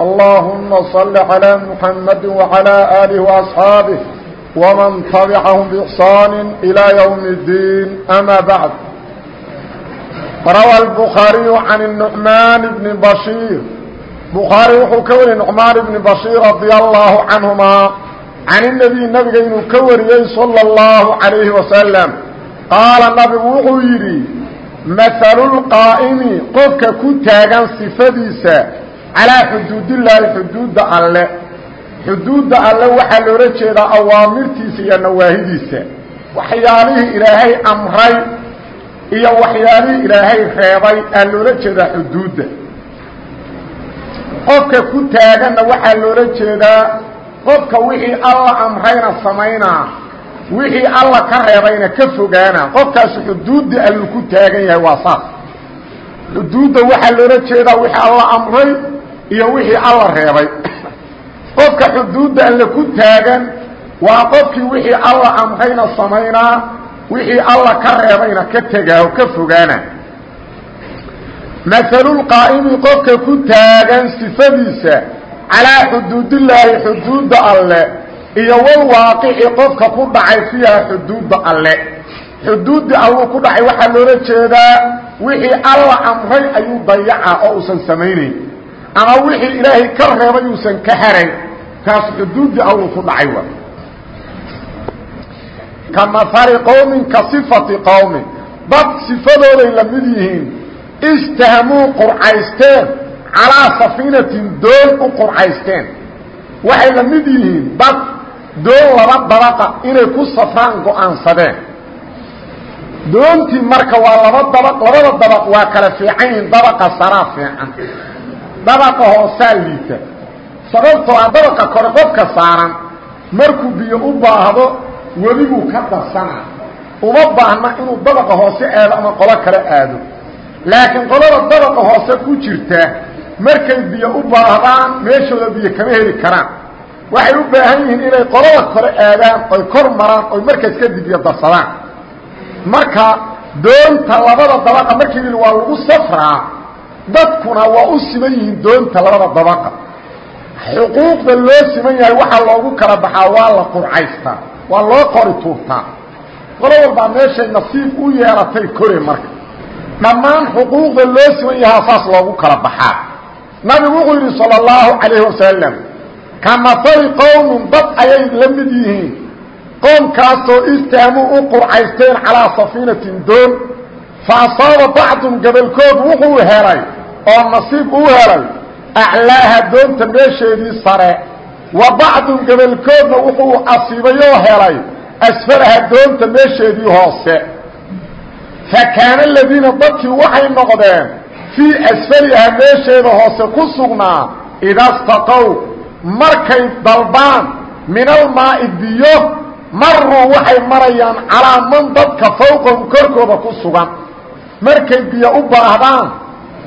اللهم صل على محمد وعلى آله وأصحابه ومن تبعهم بإحسان إلى يوم الدين أما بعد روى البخاري عن النعمان بن بشير بخاري وxuu ka wariyey نعmaan بن بشير رضي الله عنهما عن النبي نبga inuu ka wariyey صلى الله عليه وسلم qaaل نبgu wuxuu yidhi مثل الqاa'mi qofka ku taagan صفadiisa calaa xuduudillaahi xuduudda alle. Xuduudda alle waxaa loola jeedaa awaamirtiisa iyo nawaahidiisa. Waxyaalihii ilaahay amray iyo waxyaalihii ilaahay reebay aa loola jeedaa xuduudda. Qofka ku taaganna waxaa loola jeedaa qofka wixii alla amrayna samaynaa wixii alla ka reebayna ka fogaana. Qofkaas xuduudda alluu ku taagan yahay waa saas. Xuduudda waxaa loola jeedaa wixii alla amray iyo wixii alla reebay. Qofka xuduudda alle ku taagan waa qofkii wixii alla amrayna samaynaa wixii alla ka reebayna ka tegaa oo ka fogaana. Mahalulqaa'imi qofka ku taagan sifadiisa calaa xuduudillaahi xuduudda alle iyo walwaaqici qofka ku dhacay fiiha xuduudda alle. Xuduuddii alluu ku dhacay waxaa loola jeedaa wixii alla amray ayuu dayaca oo uusan samaynayn ama wixii ilaahay ka reebay uusan ka harayn kaas xuduuddii alluu ku dhacay wa. Ka mahali qowmin ka sifati qowmin dad sifadooday la mid yihiin istahmuu qurcaysteen calaa safiinatin doon u qurcaysteen. Waxay la mid yihiin dad doon laba dabaqa inay ku safraan go'aansadeen. Doontii marka waa laba dabaq labada dabaq waa kala fiican yihiin dabaqa saraa fiican dabaqa hoosaa liita sababtoo ah dabaqa kore qofka saaran markuu biyo u baahdo webiguu ka darsanaa uma baahna inuu dabaqa hoose aado ama qolo kale aado. Laakiin qolada dabaqa hoose ku jirta markay biyo u baahdaan meeshooda biyo kama heli karaan. Waxay u baahan yihiin inay qolada kore aadaan oy kor maraan oy markaas kadib biyo darsadaan. Marka doonta labada dabaqa markii waa lagu safraa dadkuna waa u siman yihiin doonta labada dabaqa. Xuquuqda loo siman yahay waxaa loogu kala baxaa waa la qurcaystaa waa loo qori tuurtaa. Qolo walbaa meeshay nasiib u yeelatay kore marka. Dhammaan xuquuqda loo siman yahaa saas loogu kala baxaa. Nabigu wuxuu yidhi salى اllahu calayhi wasalam ka masali qowmin dad ayay la mid yihiin. Qoomkaasoo istahmuu u qurcaysteen calaa safiinatin doon. Fa asaaba bacdum gabalkood wuxuu helay oo nasiib uu helay aclaaha doonta meesheedii sare wa bacdun gabalkoodna wuxuu asiibayoo helay asfalaha doonta meesheedii hoose. Fa kaana aladiina dadkii waxay noqdeen fii asfaliha meesheeda hoose ku sugnaa idastaqow markay dalbaan min almaa'i biyo maruu waxay marayaan calaa man dadka fawqahum korkooda ku sugan. Markay biyo u baahdaan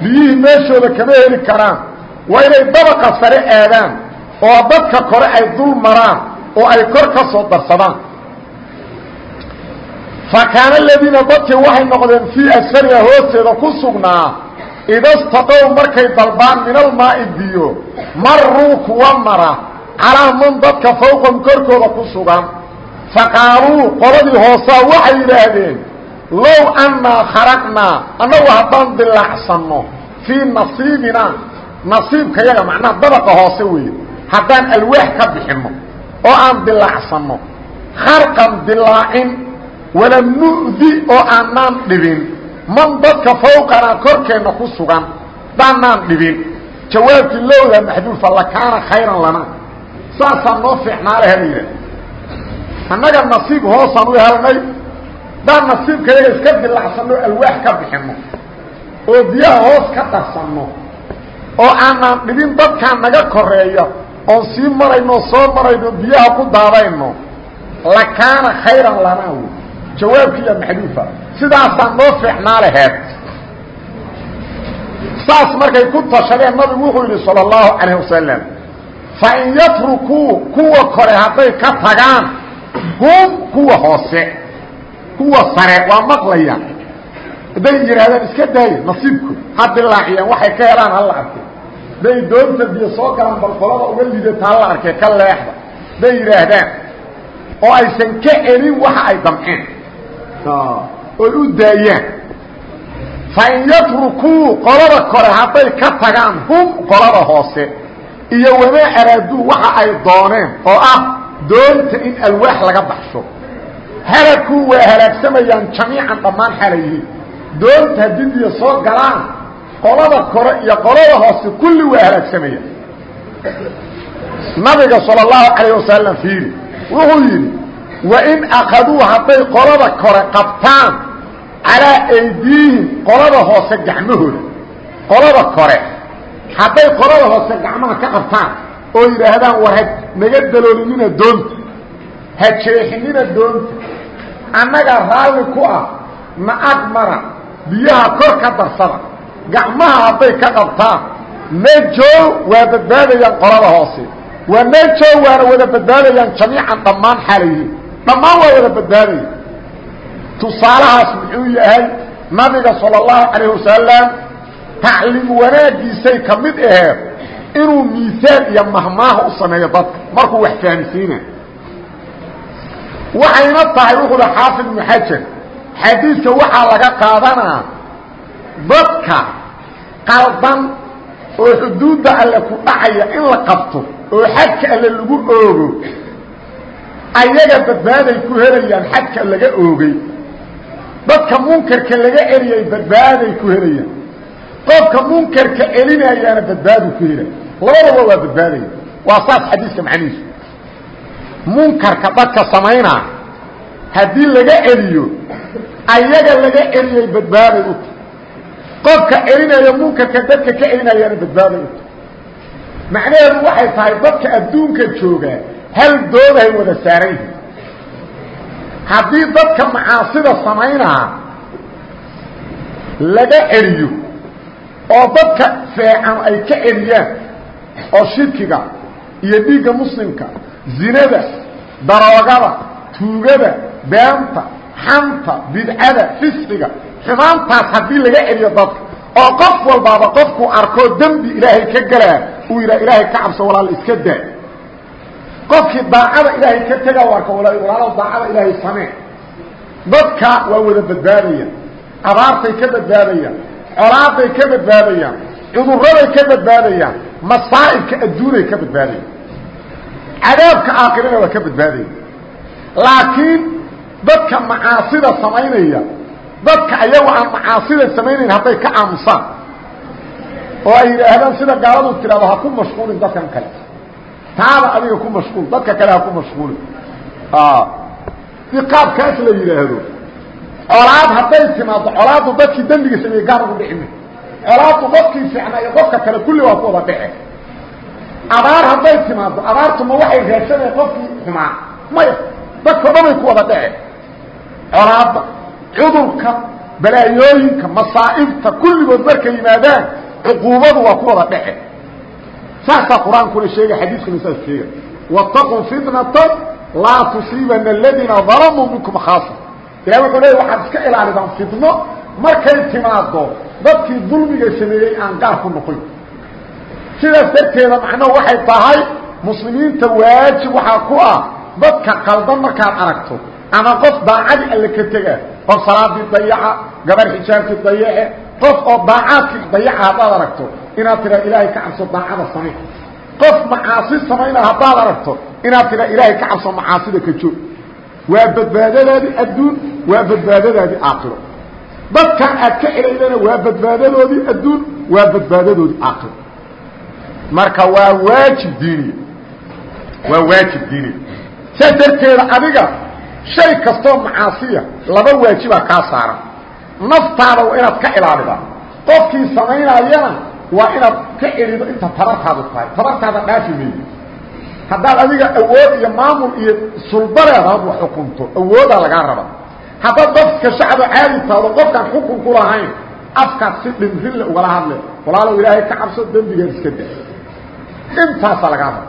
biyihii meeshooda kama heli karaan. Waa inay dabaqa sare aadaan oo dadka kore ay dul maraan oo ay kor ka soo darsadaan. Fa kaana aladiina dadkii waxay noqdeen fii asfaliha hoosteeda ku sugnaa idastaqow markay dalbaan min almaa'i biyo maruu kuwa mara calaa man dadka fawqahum korkooda ku sugan. Faqaaluu qoladii hoosaa waxay yidhaahdeen low annaa kharaqnaa annagu haddaan dilaacsanno fii nasiibinaa nasiibkayaga macnaha dabaqa hoose weeye haddaan alwaax ka bixinno oo aan dilaacsanno kharqan dilaacin walam nu'di oo aanaan dhibin man dadka fawqanaa korkeenna ku sugan daanaan dhibin jawaabkii lowdaa maxduufa lakaana khayran lana saasaa noo fiicnaa laha la yidhah annaga nasiib daan nasiibkayaga iska dilacsanno alwaax ka bixinno. Oo biyaha hoos ka darsanno oo aanaan dhibin dadkaan naga koreeya oon sii marayno soo marayno biyaha ku daadayno. Lakaana khayran lanaa wey jawaabkiiya maxduufa sidaasaa noo fiicnaa laheed saas markay ku tashadeen nabigu wuxuu yidhi salى اllahu calayh wasalam fain yatrukuu kuwa kore hadday ka tagaan hum kuwa hoose kuwa sare waa maqlayaan. Hadday yidhaahdaan iska daaye nasiibku ha dilaaciyaan waxay ka helaan hala arkay hadday doonta biyo soo galaan bal qolada uga lidata hala arkay ka leexda. Hadday yidhaahdaan oo aysan ka celin waxa ay damceen. Oy u daayaan. Fain yatrukuu qolada kore hadday ka tagaan hum qolada hoose. Iyo wamaa araaduu waxa ay dooneen oo ah doonta in alwaax laga baxsho halku waa halaagsamayaan jamiican dhammaan xalayhiin doonta didiya soo galaan qolada kore iyo qolada hoose kulli waa halaagsamayaan nabiga sal اlahu alayه wasalam fiiri wuxuu yidhi wain akaduu hadday qolada kore qabtaan calaa aydiihim qolada hoose gacmahooda. Qolada kore hadday qolada hoose gacmaha ka qabtaan oo yidhaahdaan war naga dalooninina doonta ha jeexinina doonta annaga raalli ku ah ma'aqmara biyaha kor ka darsada gacmaha hadday ka qabtaan nejow waa badbaadayaan qolada hoose waa nejow waana wada badbaadayaan jamiican dhammaan xaalayihiin dhammaan waa wada badbaadaya tusaalahaas muxuu yahay nabiga sala allahu calayh wasalam tacliim wanaaggiisay ka mid aheed inuu miisaan iyo mahmaaha u sameeyo dadka. Markuu wax fahamsiinayo waxayna tahay wuxuu hi xaafid ibnu xajar xadiidka waxaa laga qaadanaa dadka qaldan oo xuduudda alle ku dhacaya in la qabto oo xadka alle lagu oogo ayaga badbaaday ku helayaan xadka laga oogay. Dadka munkarka laga celiyay badbaaday ku helayaan. Qofka munkarka celinayaana badbaadu ku helay. Labadaba waa badbaadaya. Waa saas xadiiska macnihiisu munkarka dadka samaynaa haddii laga celiyo ayaga laga celiyay badbaaday u qofka celinaya munkarka dadka ka celinayaana badbaaday u ta macnaheedu waxay tahay dadka adduunka joogaa hal doodahay wada saaran yihiin. Haddii dadka macaasida samaynaa laga celiyo oo dadka feecan ay ka celiyaan oo shirkiga iyo dhiigga muslimka zinada daroogada tuugada beenta xanta bidcada fisqiga xumaantaas haddii laga celiyo dadka oo qof walbaaba qofkuu arkoo dembi ilaahay ka galaa uu yidhaha ilaahay ka cabso walaal iska daa. Qofkii daacada ilaahay ka tega arka walaalow daacada ilaahay samee. Dadka waa wada badbaadayaan abaartay ka badbaadayaan colaaday ka badbaadayaan cudurraday ka badbaadayaan masaa'ibka adduunay ka badbaadayaan cadaabka aakhirana waa ka badbaadaya. Laakiin dadka macaasida samaynaya dadka ayago aan macaasida samaynayn hadday ka aamusaan oo ay yidhaahdaan sida gaaladu tidhahdo ha ku mashquulin dadkan kale. Taada adiga ku mashquul dadka kale ha ku mashquulin. Si qaabkaas la yidhaahdo colaad hadday timaado colaaddu dadkii dembiga sameeyey gaar ugu dhicime colaaddu qofkii fiicnaa iyo qofka kale kulli waa ku wada dhice abaar hadday timaado abaartuma waxay raadsanaya qofkii xumaa? Maya dadka o dhan ay ku wada dhice colaadda cudurka balaayooyinka masaa'ibta kulligood markay yimaadaan cuquubadu waa ku wada dhice saasaa qur'aankuna sheegay xadiiskuna saas sheegay. Waataquu fitnatan laa tusiibana aladiina dalamuu minkum khaasa ilahi wuxuu leeya waxaad iska ilaalidaan fitno markay timaado dadkii dulmiga sameeyey aan gaar ku noqon sidaas darteeda macnuhu waxay tahay muslimiinta waajib waxaa ku ah dadka qaldan markaad aragto ama qof daacadii alle ka tega qof salaadii dayaca gabar xijaabkii dayace qof oo daacaadkii dayaca haddaad aragto inaad tidhaa ilaahay ka cabso daacada samay qof macaasi samayna haddaad aragto inaad tidhaa ilaahay ka cabso macaasida ka joog waa badbaadadaadii adduun waa badbaadadaadii aakhiro. Dadkan aad ka celaydana waa badbaadadoodii adduun waa badbaadadoodii aakhiro marka waa waajib diiniya waa waajib diiniya saas darteeda adiga shay kastoo macaasiya laba waajibaa kaa saaran. Naftaada waa inaad ka ilaalidaa qofkii samaynayana waa inaad ka celido inta tabartaadu tahay. Tabartaada dhaafi maydo haddaad adiga awood iyo maamul iyo sulba leedaad wax xukunto awoodaa lagaa raba haddaad dadka shacba caadi taado qofkaan xukun ku lahayn afkaad si dhimrinle ugala hadle. Walaalow ilaahay ka cabso dembigeed iska da intaasaa lagaa raba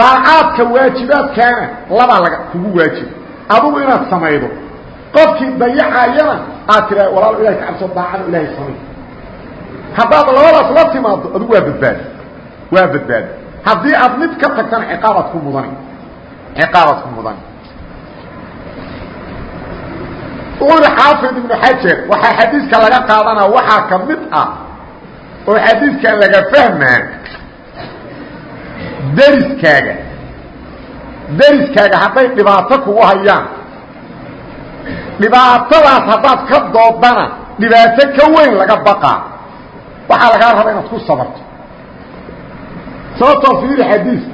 daacaadka waajibaadkaana labaa laga kugu waajib. Adugu inaad samaydo qofkii dayacayana aad tiraa walaalo ilahay ka cabso daacada ilaahay samay. Haddaad labadaas la timaado adugu waa badbaadi waa badbaadi haddii aad mid ka tagtana ciqaabaad ku mudani. Ciqaabaad ku mudani. Uri xaafid ibnu xajar waxaa xadiiska laga qaadanaa waxaa ka mid ah oo xadiiskan laga fahmaa deriskaaga deriskaaga hadday dhibaato kugu hayaan. Dhibaatadaas haddaad ka doodana dhibaato ka weyn laga baqaa. Waxaa lagaa rabaa inaad ku sabarto. Sababtoo fiiri xadiiska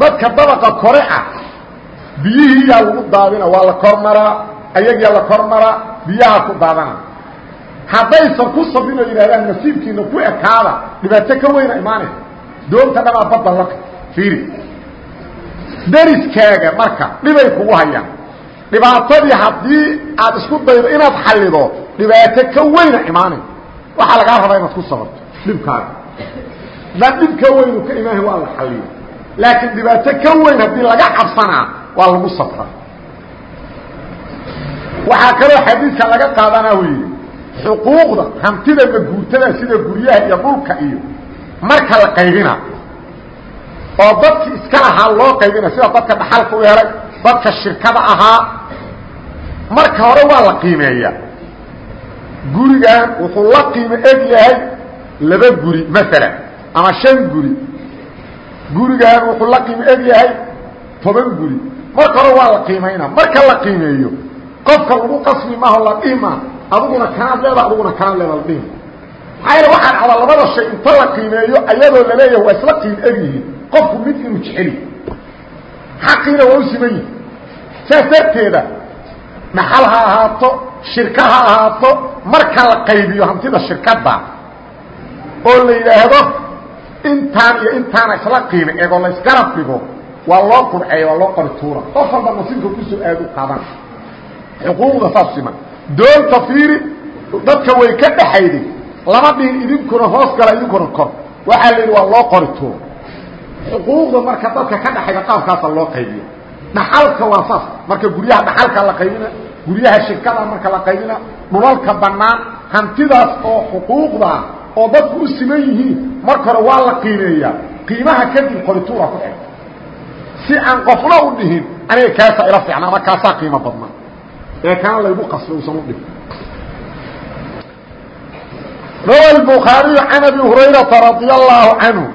dadka dabaqa kore ah biyihiiyaa lagu daadina waa la kormaraa ayagiyaa la kormaraa biyaha ku daadana. Haddaysan ku sabrin oo yidhahdaan nasiibkiina ku ekaada dhibaato ka weyna imaanaysa doonta dhamaa badda laka fiiri. Deriskaaga marka dhibay kugu hayaan. Dhibaatadii haddii aad isku daydo inaad xallido dhibaato ka weyna imaanay waxaa lagaa rabaa inaad ku sabarto dhibkaaga. Haddaan dhib ka weynu ka imaanay waa la xalliyo. Laakiin dhibaato ka weyn haddii laga cabsanaa waa lagu sabra. Waxaa kaloo xadiidka laga qaadanaa uu yidhi xuquuqda hantida maguurtada sida guryaha iyo dhulka iyo marka la qaybina. oo dadki iska lahaa loo qaybina sida dadka dhaxalka u helay dadka shirkada ahaa. Marka hore waa la qiimeeya. Gurigan wuxuu la qiimo eg yahay laba guri maalan ama shan guri. Gurigan wuxuu la qiimo eg yahay toban guri. Marka hore waa la qiimayna marka la qiimeeyo qofka lagu qasbi maaho la dhima aduguna kanaad leeda aduguna kanaad leeda la dhima maxaa yaele waxaa dhacda labada shay inta la qiimeeyo ayadoo la leeyahay waa isla qiim eg yihiin qofku mid inuu jeceli xaqiina waa u siman yihi saas darteeda dhaxal ha ahaato shirka ha ahaato marka la qaybiyo hantida shirkadda oo la yidhaahdo intaan iyo intaana isla qiime egoo la isgarab dhigo waa loo qurceeya waa loo qori tuura qof walba nasiibka ku soo aad u qaban xuquuqda saas siman. Doonta fiiri dadka way ka dhaxayday lama dhihin idinkuna hoos gala idinkuna kor waxaa la yidhi waa loo qori tuura xuquuqda marka dadka ka dhaxayda qaabkaasa loo qaybiya dhaxalka waa saas. Marka guryaha dhaxalka la qaybina guryaha shirkada marka la qaybina dhulalka bannaan hantidaas oo xuquuqda oo dadku u siman yihiin marka hore waa la qiimeeyaa. Qiimaha kadib qorituura ku xig si aan qofna u dhihin aniga kaasaa ila fiicna ama kaasaa qiimo badnaa. Ee kana laygu qasbay usan u dhihin rawa الbukhaariyu can abi hurayrata radia allahu canhu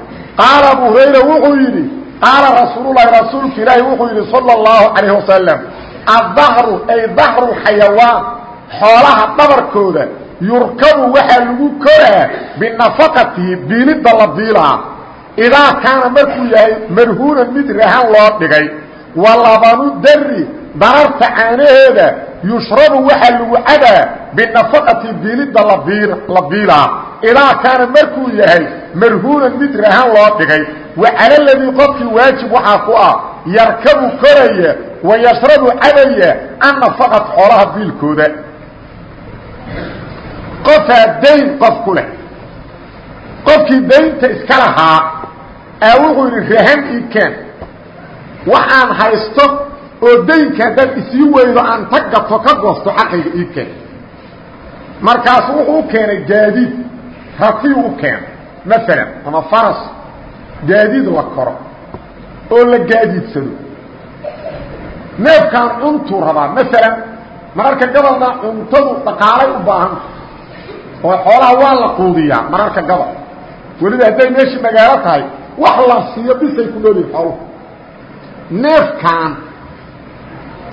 qaala abu hurayra wuxuu yidhi qaala rasuululahi rasuulka ilaahi wuxuu yidhi salى اllahu calayh wasalam addahru ay dahru xayawaan xoolaha dhabarkooda yurkabu waxaa lagu koraa binafaqatihi biilidda la biilaa idaa kaana markuu yahay marhuunan mid rahan loo dhigay wa labanu dari dararta caanaheeda yushrabu waxaa lagu cabaa binafaqati biilidda la biilaa idaa kaana markuu yahay marhuunan mid rahan loo dhigay wa cala ladii qofkii waajib waxaa ku ah yarkabu koraya wa yashrabu cabaya annafaqat xoolaha biilkooda qofaa dayn qof ku leh qofkii daynta iska lahaa aa wuxuu yidhi rahan ii keen waxaan haysto oo daynka haddaad isii weydo aan ta gato ka goosto xaqayga ii keen. Markaasu wuxuu u keenay gaadiid ratiyu u keenay maalan ama faras gaadiid la koro oo la gaadiidsado. Neefkaan cuntuu rabaa. Maalan mararka gabalna cuntadu dhaqaalay u baahanta oo xoolaha waa la quudiyaa mararka gabal weliba hadday meeshii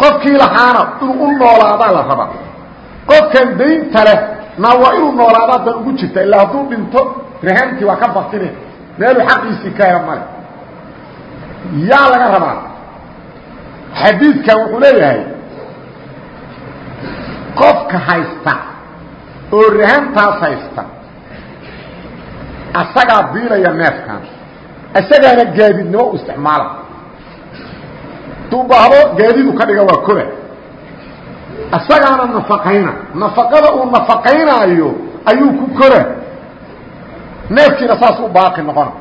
qofkii lahaana inuu u noolaadaa la rabaa. Qofkan daynta leh na waa inuu noolaadaa dan ugu jirta ilaa hadduu dhinto rahaantii waa ka baktine meeluu xaqiisii ka hela male yaa laga rabaa. Xadiidkan wuxuu leeyahay qofka haysta oo rahantaas haysta asagaa biilaya neefkan. Isagaana gaadiidnimo u isticmaala haduu baahdo gaadiidu ka dhiga waa kora isagaana nafaqayna. Nafaqada uu nafaqaynaayo ayuu ku kora neefkiina saas u baaqi noqona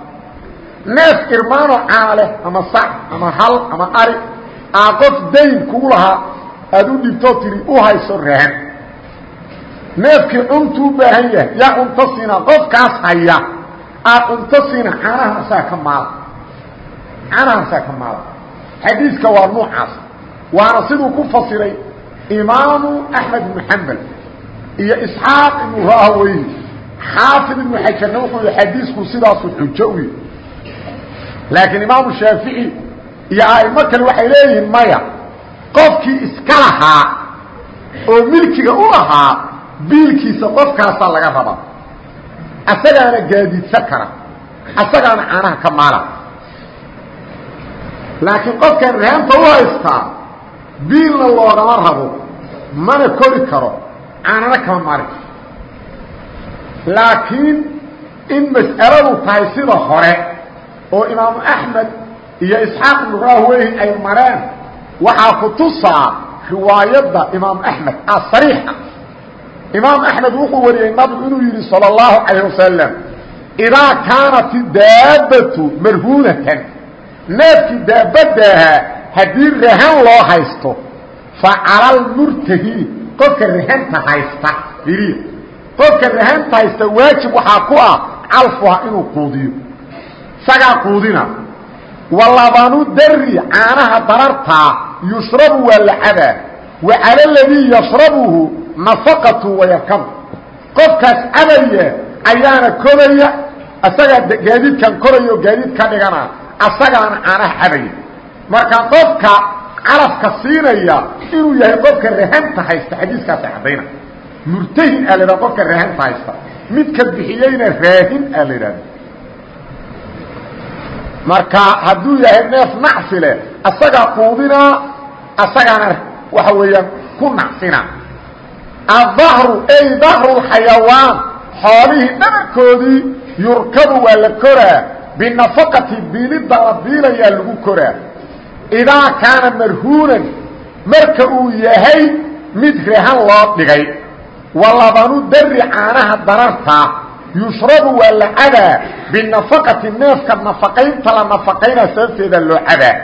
neef irmaano caana ama sac ama hal ama ari aa qof dayn kugu lahaa aada u dhibtoo tiri u hayso rahan neefkii cuntuu baahan yahay yaa cunto siina qofkaas haya aad cunto siina caanahan asaga ka maala caanahan asaga ka maala xadiiska waa nuucaas waana siduu ku fasiray imaamu axmed ibnu xambal iyo isxaaq ibnu rahaweyni xaafid ibnu xajarna wuxuu yihi xadiisku sidaasu xujo u yihi laakiin imaamu shaafici iyo a'imo kale waxay leeyihiin maya qofkii iska lahaa oo milkiga u lahaa biilkiisa qofkaasaa laga rabaa. Asagaana gaadiidsan kara asagaana caanaha ka maala laakiin qofkaan raanta u haystaa biilna loogama rabo mana kori karo caanana kama mari laakiin in mas'aladu tahay sida hore oo imaamu axmed iyo isxaaq ibnu ay mareen waxaa ku tusaa riwaayadda imaamu axmed ah, a sariixa ah. imaam axmed wuxuu wariyey nabigu inuu yidhi salى اllahu calayh wasalam idaa kaanat daabatu marhuunatan neefkii daabadaaha haddii rahan loo haysto facala lmurtahi qofka rahanta haysta iriya qofka rahanta haysta waajib waxaa ku ah calfuha inuu quudiyo. Isagaa quudina. Walabanu dari caanaha darartaa yushrabu waa la cabaa. Wa cala ladii yashrabuhu nafaqatu wayarkabu qofkaas cabaya ayaana koraya asagaa gaadiidkan koraya gaadiid ka dhigana asagaana caanaha cabaya marka qofka calafka siinaya inuu yahay qofka rahanta haysta xadiiskaasa caddayna murtahin aa qofka rahanta haysta. Midka bixiyeyna raahin aa marka hadduu yahay neef nacfi leh asagaa quudinaa asagaana waxa weeyaan ku nacfina adahru ay dahru xayawaan xoolihii dhabarkoodii yurkabu waa la koraa binafaqati biilidda la biilayaa lagu koraa. Idaa kaana marhuunan marka uu yahay mid rehan loo dhigay walabanu dari caanaha dararta yushrabu waa la cabaa binafaqati neefka nafaqaynta la nafaqaynaa sababteeda loo cabaa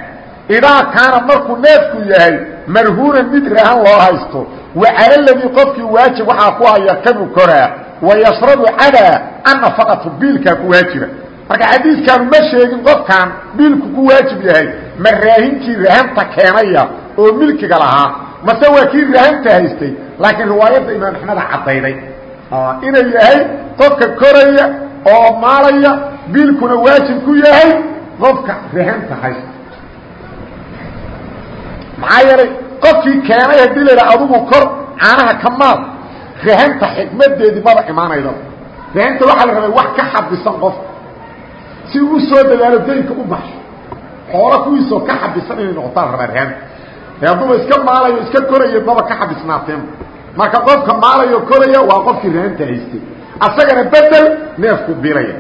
idaa kaana markuu neefku yahay marhuunan mid rahan loo haysto wa cala ladii qofkii waajib waxaa ku haya kabu koraa wayashrabu cabaa annafaqatu biilkaa ku waajiba marka xadiidkaanu ma sheegin qofkan biilku ku waajib yahay ma raahinkii rahanta keenaya oo milkiga lahaa mase waa kii rahanta haystay laakiin riwaayadda imaam axmeda caddayday. Inay yahay qofka koraya oo maalaya biilkuna waajib ku yahay qofka rahanta haysta. Maxaa yeelay qofkii keenay haddii la yidhaha adugu kor caanaha ka rahanta xikmadeedii maba imaanaydaba rahanta waxaa la rabay wax ka xabisan qofka si uu soo dadaalo daynka u baxsho xoolo kuwiisoo ka xabisan inay noqotaan reerreenta ee iska maalayo iska korayo baba ka xabisnaateenba marka qofka maalayo koraya waa qofkii reenta haystay. Asagana bedel neefku bilaya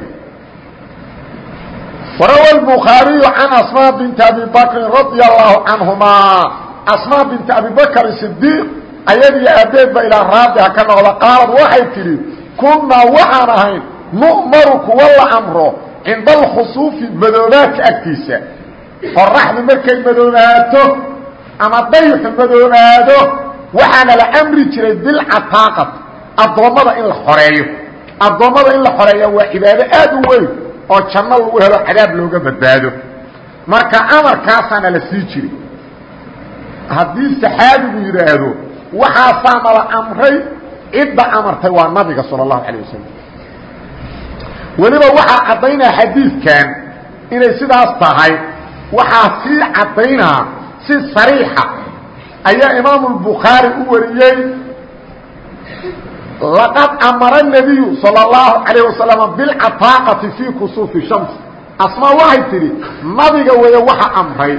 warawa الbukhaariyu can asmaa binti abi bakrin radia allahu canhumaa asmaa binti abi bakr sidiiq ayadiyo aabeed ba ilaa raabiha ka noqda qaalad waxay tidhi kunaa waxaan ahayn nu'maru kuwa cinda اlkhusuufi madoobaadka agtiisa qoraxdu markay madoobaato ama dayxu madoobaado waxaana la amri jiray bilcataaqat addoommada in la xoreeyo addoommada in la xoreeya waa cibaado aad u weyn oo janno lagu helo cadaab looga badbaado marka amarkaasaana la sii jiray haddii saxaabigu yidhaahdo waxaasaa nala amray cidda amartay waa nabiga salى الlahu عalيه wasalam weliba waxaa caddaynaa xadiidkan inay sidaas tahay waxaa sii caddaynaa si sariixa ayaa imaamu الbukhaari u wariyey laqad amara الnabiyu salى الlahu عalayه wasalam biاlcataaqati fii kusuufi shams asmaa waxay tidhi nabiga weeye waxa amray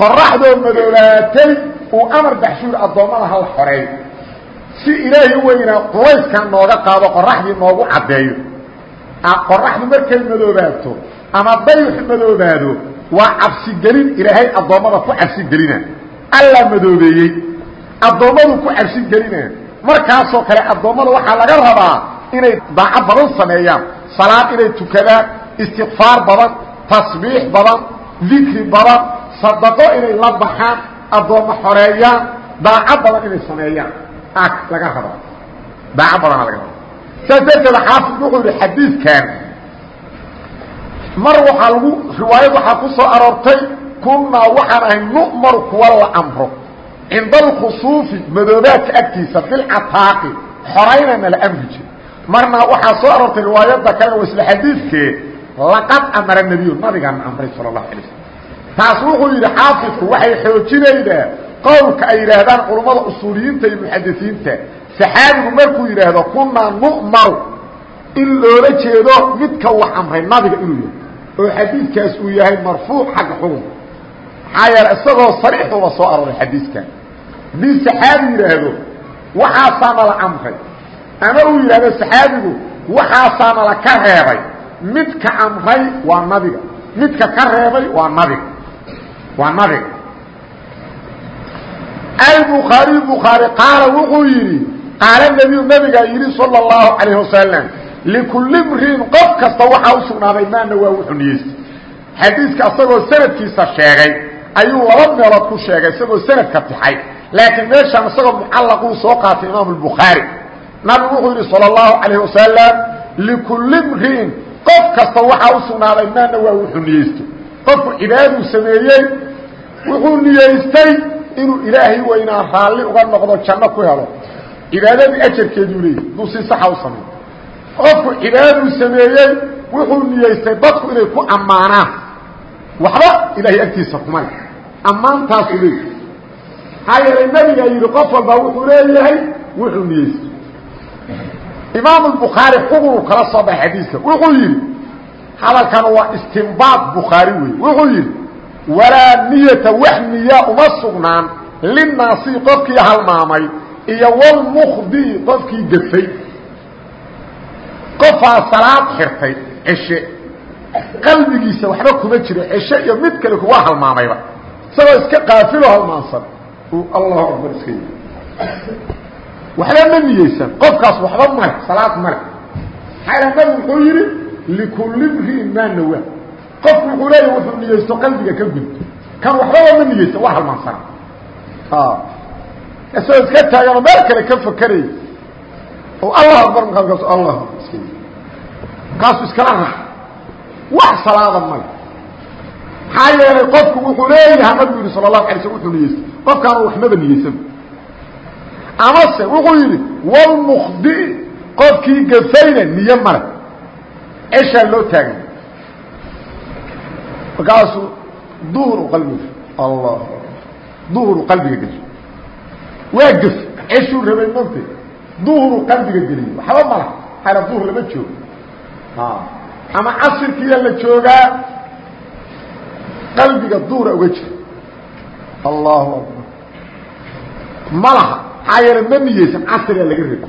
qoraxdoo madoobaatay uu amar baxshuur addoommada hala xoreeyo si ilaahi weynaa qulayskan nooga qaado qoraxdii noogu caddeeyo qoraxdu markay madoobaato ama dayx madoobaado waa cabsigelin ilaahay addoommada ku cabsigelina. Allaa madoobeeyey addoommadu ku cabsigelina markaasoo kale addoommada waxaa laga rabaa inay daaco badan sameeyaan salaad inay tukadaan istikfaar badan tasbiix badan dikri badan sadaqo inay la baxaan addoommo xoreeyaan daaco badan inay sameeyaan. Laga rabaa. Daaco badana laga rabaa saas darteed xaafid wuxuu yihi xadiidkan. Mar waxaa lagu riwaayad waxaa ku soo aroortay kunnaa waxaan ahay nu'maru kuwa la amro. Cinda alkhusuufi madoobaadka agtiisa bilcataaqi xoraynana la amri jir marna waxaa soo aroortay riwaayadda kalena waa isla xadiidkee laqad amara nebiyu nabigaana amray sala allahu alay slam taas wuxuu yidhi xaafidku waxay xoojinaydaa qowlka ay yidhaahdaan culummada usuuliyiinta iyo muxadisiinta saxaabigu markuu yidhaahdo kunaa nu'maru. In loola jeedo midka wax amray nabiga inuu yahay oo xadiidkaas uu yahay marfuuc xagga xukunka maxaa yeele isagoo sariixuba soo arooray xadiiskan haddii saxaabi yidhaahdo waxaasaa nala amray. Ama uu yidhahdo saxaabigu waxaasaa nala ka reebay. Midka amray waa nabiga. Midka ka reebay waa nabiga. Waa nabiga. Albukhaariy bukhaari qaala wuxuu yidhi qaala nebiyu nabigaa yidhi sala اllahu calayh wasalam likulli mriin qof kasta waxaa u sugnaaday maana waa wuxuu niyeystay xadiiska isagoo sanadkiisa sheegay ayuu laba meelood ku sheegay isagoo sanadka tixay laakiin meeshaan isagoo mucallaquu soo qaatay imaamu albukhaari. Nabigu wuxuu yidhi sala اllahu calayh wasalam likulli mriin qof kasta waxaa u sugnaaday maana waa wuxuu niyeystay qofku cibaaduu sameeyey wuxuu niyeystay inuu ilaahay weynaa raalli uga noqdo janno ku helo cibaadadii ajarkeeduu leeyahy duu si saxa u sameey qofku cibaadaduu sameeyey wuxuu niyeystay dadku inay ku ammaanaan. Waxba ilaahay agtiisa kuma le ammaantaasuu leeyahy maxaa yeelay nabigaa yidhi qof walbaa wuxuu leeyahay wuxuu niyeystay imaamu bukhaari xugunu kala soo baxay xadiiska. Wuxuu yidhi hadalkan waa istimbaad bukhaari wey wuxuu yidhi walaa niyata wax niya uma sugnaan. Linaasi qofkii halmaamay iyo walmukdi qofkii gefay qofaa salaad xirtay ceshe. Qalbigiisa waxba kuma jiro ceshe iyo mid kale kuwa halmaamayba. Isagoo iska qaafilo halmaansan. Allahu akbar iska yii waxba ma niyeysan qofkaas waxba male salaad male maxaa nabigu wuxuu yidhi likulli mri'in maa nawa qofku wuxuu leeya wuxuu niyeysto qalbiga ka gudto kan waxbaba ma niyeysan waa halmaansana isagoo iska taaganoo meel kale ka fakeraya oo allah akbar markaas allah iska markaasu iskala ra wax salaada male maxaa yeelay qofku wuxuu leeyaha nabigu yidhi sala allahu alay slm wuxuu niyeystay qofkaanu waxmaba niyeysan amase wuxuu yidhi walmukdi qofkii gafayna niye male ceshaa loo taagay markaasuu duhru qalbiga allah duhru qalbiga geliy waa gef ceshuu rabay mogta duhru qalbiga geliy waxba mala hala duhr lama joogo. Ama casirkiiya la joogaa qalbiga duhra uga jira. Allahu akbar. Ma laha. Maxaa yeele ma niyeysan casriga laga raba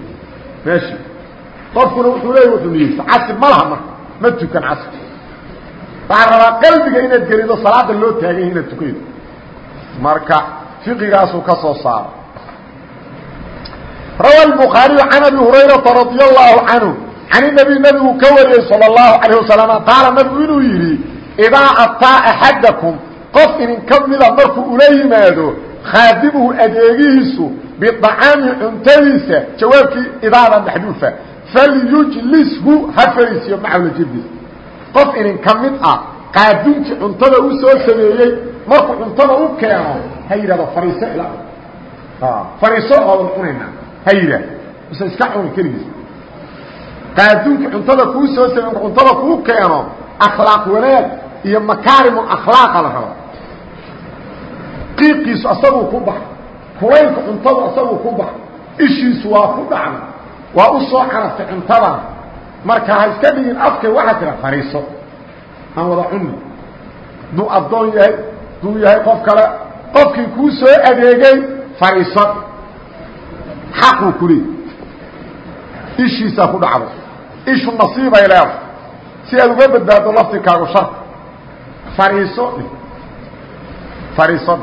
meeshi. Qofkuna wuxuu leeya wuxuu niyeysan. Casir ma laha marka ma tukan casr waxaa rabaa qalbiga inaad gelido salaada loo taaganya inaad tukaydo marka fiqigaasuu ka soo saaro rawa الbukhaariyu can abi hurayrata radi allahu canhu can inabiy nabigu ka wariyey salى اllahu alayه wasalam qaala nabigu inuu yidhi idaa ataa axadakum qof idinka mida markuu ula yimaado khaadimuhu adeegihiisu biطacaami cuntadiisa jawaabkii idaada maxduufa falyujlishu ha fariisiyo macawla jirdiisa qof idinka mid ah qaaduntii cuntada u soo sameeyey markuu cuntada u keeno ha yidhahdo fariiso ila fariiso oodan cunaynaa ha yidhaahdo use iska cuni keligiis. Qaadunkii cuntada kuu soo sameey marku cuntada kuu keeno akhlaaq wanaag iyo makaarim akhlaaqa la rabo. Qiiqiisu asaguu ku baxa kulaylka cuntadu asaguu ku baxa ishiisu waa ku dhacday waa u soo caraftay cuntadan marka ha iska dhigin afkay waxaa tira fariiso. Aan wada cuni duu addoon yahay duu yahay qof kale qofkii kuu soo adeegay fariiso xaquu ku leey ishiisaa ku dhacday ishu nasiibay leedahay si aad uga badbaado laftikaagu sharka fariiso fariiso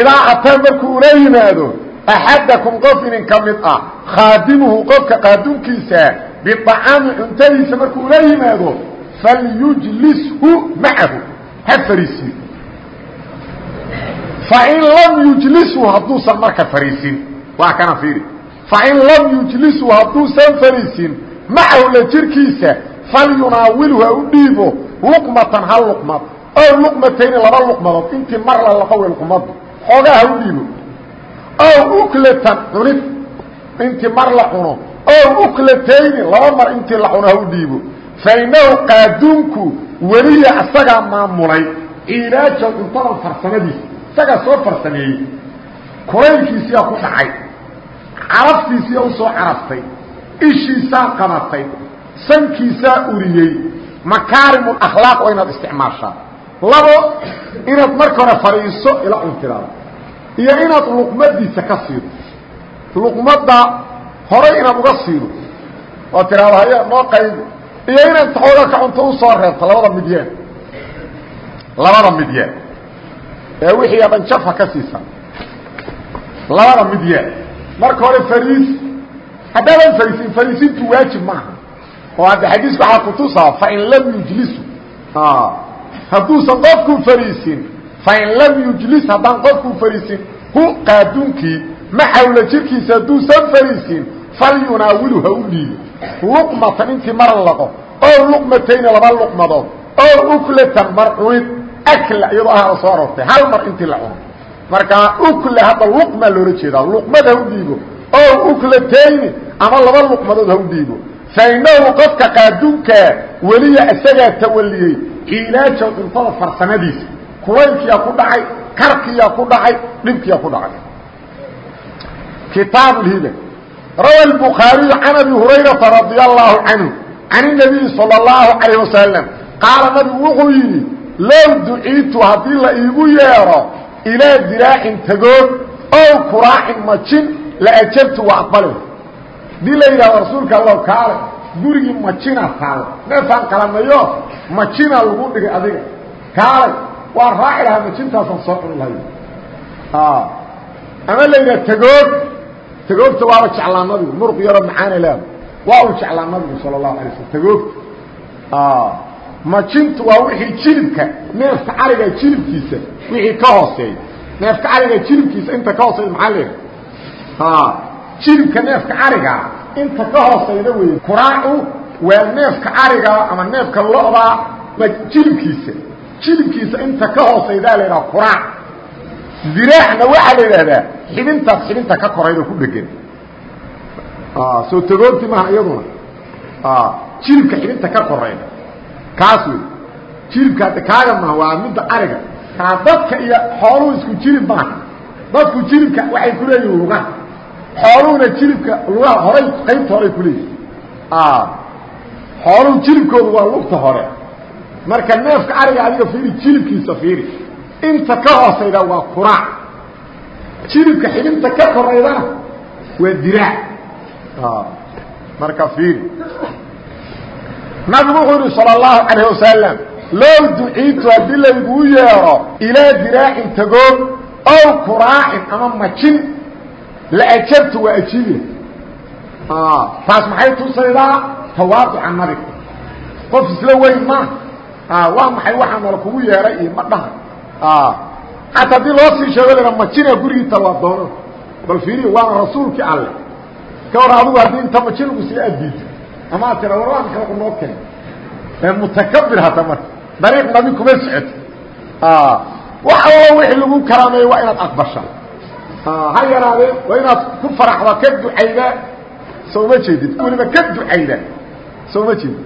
idaa ataa markuu ula yimaado axadakum qof inin ka mid ah khaadimuhu qofka qaadunkiisaa biطacaami cuntadiisa markuu ula yimaado falyujlishu macahu ha fariisiyo fain lam yujlishu hadduusan marka fariisin waa kana fiiri. Fain lam yujlishu hadduusan fariisin macahu la jirkiisa falyunaawilhu ha u dhiibo luqmatan hal luqmad. Oo luqmatayni laba luqmadood intii mar la laqo wey luqmadu xoogaa ha u dhiibo. Ow uklatan cunid intii mar la cuno. Ow uklatayni laba mar intii la cuno ha u dhiibo. Fainahu qaaduunku weliya isagaa maamulay ciilaaja cuntadan farsamadiisa isagaa soo farsameeyey. Kulaylkiisiyaa ku caraftiisiyaa u soo caraftay ishiisaa qabatay sankiisaa uriyey. Makaarim akhlaaq waa inaad isticmaashaa labo inaad marka hore fadhiiso ila cuntidaada iyo inaad luqmadiisa ka siido luqmadda horay inaad uga siido oo tiraado haya noo qaybi iyo inaad taxooga ka cunto u soo reebto labada midyeen. Labada midyeen. Ee wixii adan jafa ka siisan. Labada midyeen marka hore fariis. Haddaadan fariisin fariisintu waajib maaha. Oo hadda xadiisku waxaa kutusaa fain lam yujlisu. Hadduusan qofku fariisin fain lam yujlis haddaan qofku fariisin hu qaadunkii maxawla jirkiisa hadduusan fariisin falyunaawilu ha u dhiibo. Luqmatan intii mar laqo oo luqmatayni laba luqmadood oo uklatan mar cunid akla iyadoo ahada soo aroortay hal mar intii la cuno markaa ukle hadda luqmaa loola jeedaa. Luqmad ha u dhiibo o uklatayni ama laba luqmadood ha u dhiibo fainahu qofka qaadunkaa weliya isagaa tawaliyey ciilaajaw cuntada farsamadiisa. Kulaylkiyaa ku dhacay karkiyaa ku dhacay dhibkiyaa ku dhacay. Kitaab hiba rawa bukhaariyu can abi hurayrata radia alaahu canhu can nabiyi sal اlahu alayh wasalam qaala nabigu wuxuu yidhi low duciitu haddii la iigu yeedho ilaa diraacin tagoog ow kuraacin majin la ajabtu waa aqbale dii la yidhahdo rasuulka allow kaale gurigii majina taal neefaan kalamayo majina lagu dhigay adiga kaalay waa raaci lahaa majintaasaan soo cuni lahay ama la yidhaha tagoog tagoogta waaba jeclaa nabigu muruq yaro macaana leeda waa uu jeclaa nabigu sala allahu alay slam tagoogta majintu waa wixii jilibka neefka cariga jilibkiisa wixii ka hooseeya neefka cariga jilibkiisa inta ka hooseeya maxaa leedahay jilibka neefka carigaa inta ka hoosayda wey kuraacu waa neefka carigaa ama neefka lodaa jilibkiisa. Jilibkiisa inta ka hoosaydaa la yidhaha kuraac ziraacna waxaa la yidhaahdaa xibintaas xibinta ka korayda ku dhegan soo tagoorti maaha iyaduna. Jilibka xibinta ka korayda kaas wey jilibka kaaga maaha waa midda cariga kaa dadka iyo xooluhu isku jilib maaha dadku jilibka waxay ku leeyihiin lugaha. Xooluhuna jilibka lugaha horay qaybta horay kuleeyihi xooluhu jilibkoodu waa lugta hore. Marka neefka ariga adiga fiiri jilibkiisa fiiri. Inta ka hoosayda waa kuraac jilibka xibinta ka koraydana waa diraac marka fiiri nabigu wuxuu yidhi sal اlahu calayh wasalam low duciitu haddii layguu yeedho ilaa diraacin tagoon ow kuraacin ama majin la ajabtu waa ajiibi ah, taas maxay tusaydaa tawaaduca nabiga. Qof isla weyn maaha ah, waa maxay waxaa nala kugu yeedhay iyo ma dhaha. Ah, xataa haddii loo sii sheego laha majina gurigiita waa doono. Bal fiiriya waana rasuulkii alle. Ka hor adigu haddii inta majin lagu sila addiito ama tira war waanka lagu noo keen. Ee mutakabir hata marka. Dariiq nabi kuma socoto wax allo wixii lagu karaameeyo waa inaad aqbasha ha yaraadee waa inaad ku faraxda ka ducayda. Soo ma jeedid? Weliba ka ducayda. Soo ma jeedid?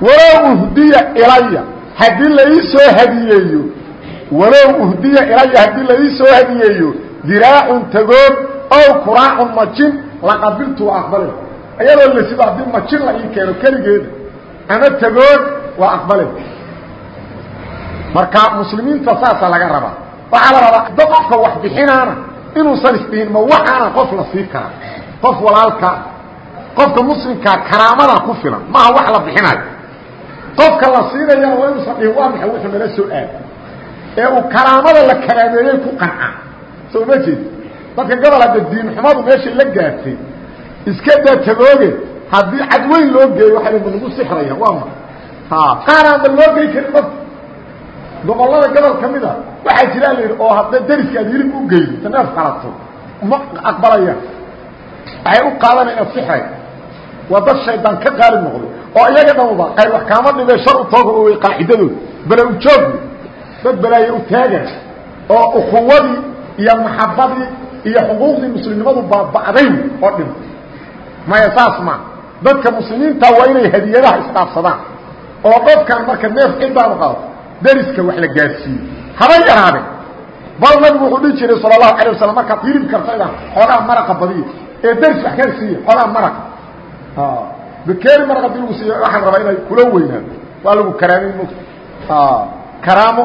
Walow uhdiya ilaya haddii la ii soo hadiyeeyo. Walow uhdiya ilaya haddii la ii soo hadiyeeyo. Diraacun tagoog ow kuraacun majin laqabiltu aqbale iyadoo la sido haddii majin la ii keeno keligeeda ama tagoog waa aqbale marka muslimiinta saasaa laga rabaa waxaa la rabaa da qofka wax bixinaana inuusan isdhihin ma waxaana qof la sii kara qof walaalka qofka muslimkaa karaamada ku filan maaha wax la bixinayo qofka la siinayana waa inuusan dhihin waa maxay wuxuu nala soo aad ee uu karaamada la karaameeyey ku qancaa soo ma jeed dadka gobol hadda diinxumadu meeshay la gaartay iska daa tabooge haddii cadweyn loo geeyo waxay ma lagu sixraya waa ma qaaraanba loo gey karin dadka gobollada gobol ka mid a waxaa jiraa la yidhi oo hadda dariska aad hilib u geydo ta neef qalato ma aqbalaya waxay u qaadanaya inaad sixray. Waa dad shaydaan ka qaalib noqday oo iyaga dhanba ay wax kaama dhibee shar u tooga oy qaacidadooda bala u joogdi dad balaaye u taagan oo ukuwadii iyo maxabadii iyo xuquuqdii muslimnimadu baaba'day oo dhima maya saas ma. Dadka muslimiinta waa inay hadiyadaha isdhaafsadaan oo dadkan marka neef cidaanu qaado dariska wax la gaadsiiyo haba yaraade bal nabigu wuxuu dhihi jiray sala allahu alay wasalam markaad hilib kartaydaan xoogaa maraqa badiya ee daris wax kaa siiya xoogaa maraqa bakeeri maraq haddii lagu siiyo waxaan rabaa inay kula weynaato waa lagu karaamay mot karaamo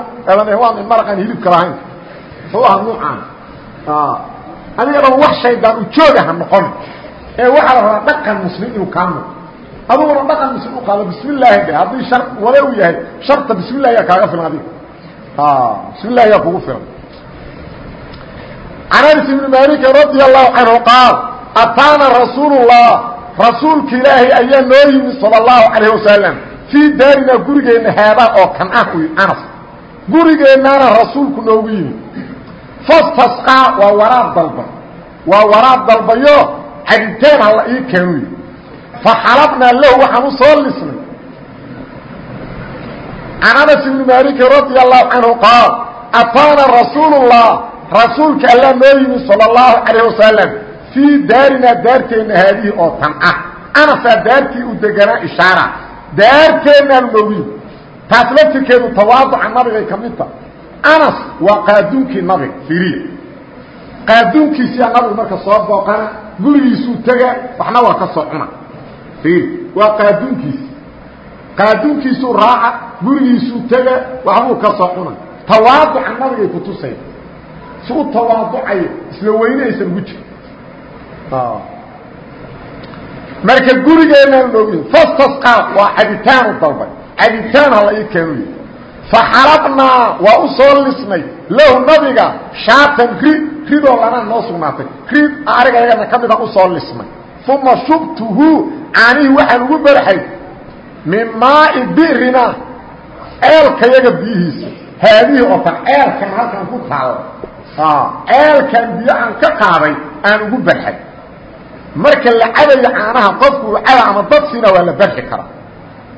waa min maraqaan hilibka lahayn. Muxuu ahaa nuucaan adiga dhan wax shaydaan ujoog aha noqon ee waxaa la rabaa dhaqan muslim inuu kaa noqo aduguna dhaqan muslim u qaado bismi illaahi dhe haddii shar wale uu yahay sharta bismi illahi yaa kaaga filan adiga. Bismi illahi yaa kugu filan. Can anas ibni maliki radi allahu canhu qaal ataana rasuulu llah rasuulka ilaahay ayaa noo yimid salى اlahu calayh wasalam fii daarinaa gurigeenna haadaan oo kan ah u anas. Gurigeennaana rasuulku noogu yimid. Fastasqaa waa waraab dalbay waa waraab dalbayo cabitaan ha la ii keenu faxalabnaa lahu waxaan u soo lisnay. Can anas ibni maaliki radia allahu canhu qaal ataana rasuulu llah rasuulka allaa noo yimid salى اlahu calayh wasalam fii daarinaa daarteenna haadihi oo tan ah. Anasaa daartii u deganaa ishaara. Daarteennaanu noogu yimid taas laftirkeedu tawaaduca nabigay ka mid ta anas waa qaaduunkii nabiga firiya qaaduunkiisiyaa nabigu marka soo booqana gurigiisuu tega waxna waa ka soo cuna. Waa qaaduunkiisi qaaduunkiisuu raaca gurigiisuu tega waxbuu ka soo cuna. Tawaaduca nabigay kutusaya si u tawaaducayo isla weyne aysan ugu jir. Marka gurigeenaan noogi fastasqaa waa cabitaanu dalbay. Cabitaan hala ii keenu faxalabnaa waa u soo lisnay lahu nabiga shaatan rid ridoo lanaa noo sugnaatay rid arigayagana ka mida u soo lisnay uma shubtuhu caanihii waxaan ugu barxay min maai birina ceelkayaga biyihiisa haadihii oo tan ceelkan halkan ku taalo ceelkan biyo aan ka qaaday aan ugu barxay marka la cadayo caanaha qofku uu cada ama dad siina waa la barxi karaa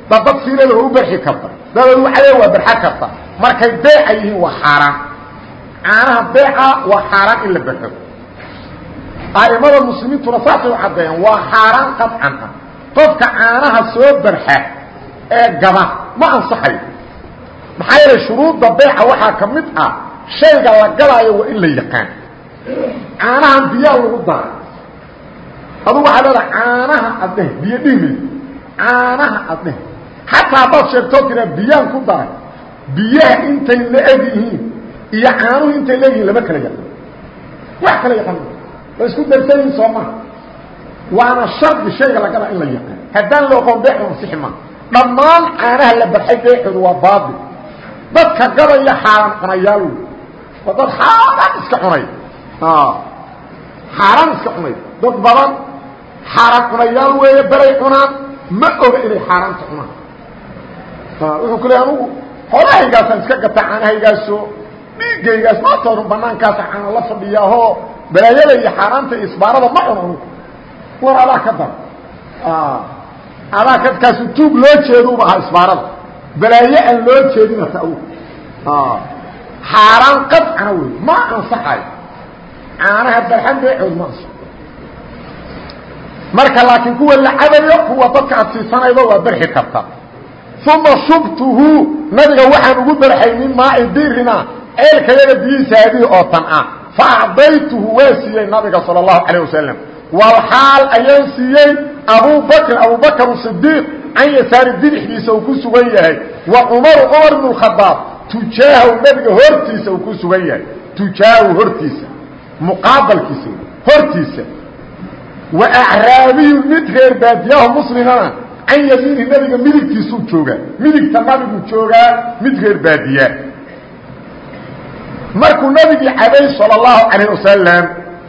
dad dad siinada waa u barxi karta dad u cadaya waa barxa karta markay beeca yihiin waa xaaraan caanaha beeca waa xaaraan in la barxo a'imada muslimiintuna saasay u caddeeyaan waa xaaraan qadcan ah. Qofka caanaha soo barxa ee gaba ma ansaxayo maxaa yeelay shuruudda beeca waxaa ka mid ah shayga la galaayo waa in la yaqaan. Caanahan biyaa lagu daray. Adu waxaa leedaha caanaha addheh biyo dhihmi caanaha addheh xataa haddaad sheegtoo tiraa biyaan ku daray. Biyaha intay la eg yihiin iyo caanuhu intay la egyihin lama kala yaqaan. Wax kala yaqaan. Wa isku darsan yihiin soo maha waana shardi shayga lagala in la yaqaan. Haddaan la oqoon beexu ansixi maa dhammaan caanaha la barxay beexoodu waa baabil dadka gadaya xaaraan cunayaal. Waa dad xaaraan iska cunay. Xaaraan iska cunay. Dad badan xaaraan cunayaal weeye beray cunaan. Ma oga inay xaaraanta cunaan. Wuxuu ku leey anugu xoolahaygaasaan iska gataa caanahaygaasoo dhiiggaygaas maantoodu banaankaasa caana la fadhiyaahoo balaayada iyo xaaraanta iyo isbaarada ma cuno. Anugu war adaa ka dar adaa kadkaasu tuug loo jeeduuba ahaa isbaarada. Balaaye aan loo jeedina ta xaaraan qadcana wey ma ansaxayo caanaha barxan beecood ma ansaxo. Marka laakiin kuwa la cabayo kuwa dadka aad siisanaydo waa barxi karta. Uma shubtuhu nabiga waxaan ugu barxay min maai dirina ceelkayaga biyihiisa haadihi oo tan ah. Fa acdaytuhu waa siiyey nabiga sala allahu calayh wasalam walxaal ayaan siiyey abubakrin abubakr sidiiq can yasaari bidixdiisa uu ku sugan yahay. Wa cumaru cumar bnu khadaab tujaahaw nabiga hortiisa uu ku sugan yahay. Tujaahaw hortiisa muqaabalkiisa hortiisa. Wa acraabiyun mid reer baadiyahu muslimana can yamiinihi nabiga midigtiisuu joogaa. Midigta nabiguu joogaa mid reer baadiya markuu nabigii cabay salى اlahu calayh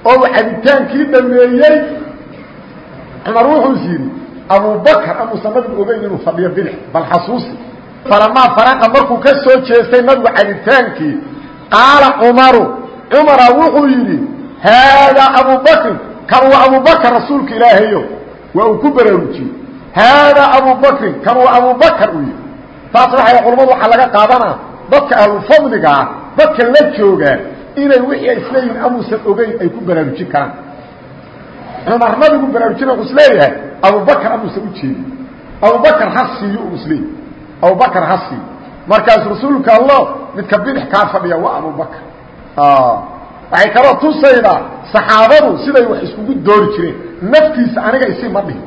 oo uu cabitaankii dhameeyey cumar wuxuu is yidhi abubakr amuusan ogeyn inuu fadhiyo bidix bal xasuusi. Falamaa faraqa markuu ka soo jeestay nabigu cabitaankii qaala cumaru cumara wuxuu yidhi haadaa abubakrin kan waa abubakr rasuulka ilaahayo waa uu ku baraarujiyey. Haadaa abubakrin kan waa abubakr uu yidhi taas waxay culammadu waxaa laga qaadanaa dadka ahlufadliga ah dadka la joogaa inay wixii ay isleeyihiin amuusan ogeyn ay ku baraarujin karaan. Cumar nabigu baraarujina wuxuu is leeyahay abubakr amuusan u jeedin. Abubakr ha siiyo uu isleeyahy abubakr markaasu rasuulka allah midka bidix kaa fadhiya waa abubakr waxay kaloo tusaydaa saxaabadu siday wax iskugu doori jireen. Naftiisa aniga isi ma dhihin.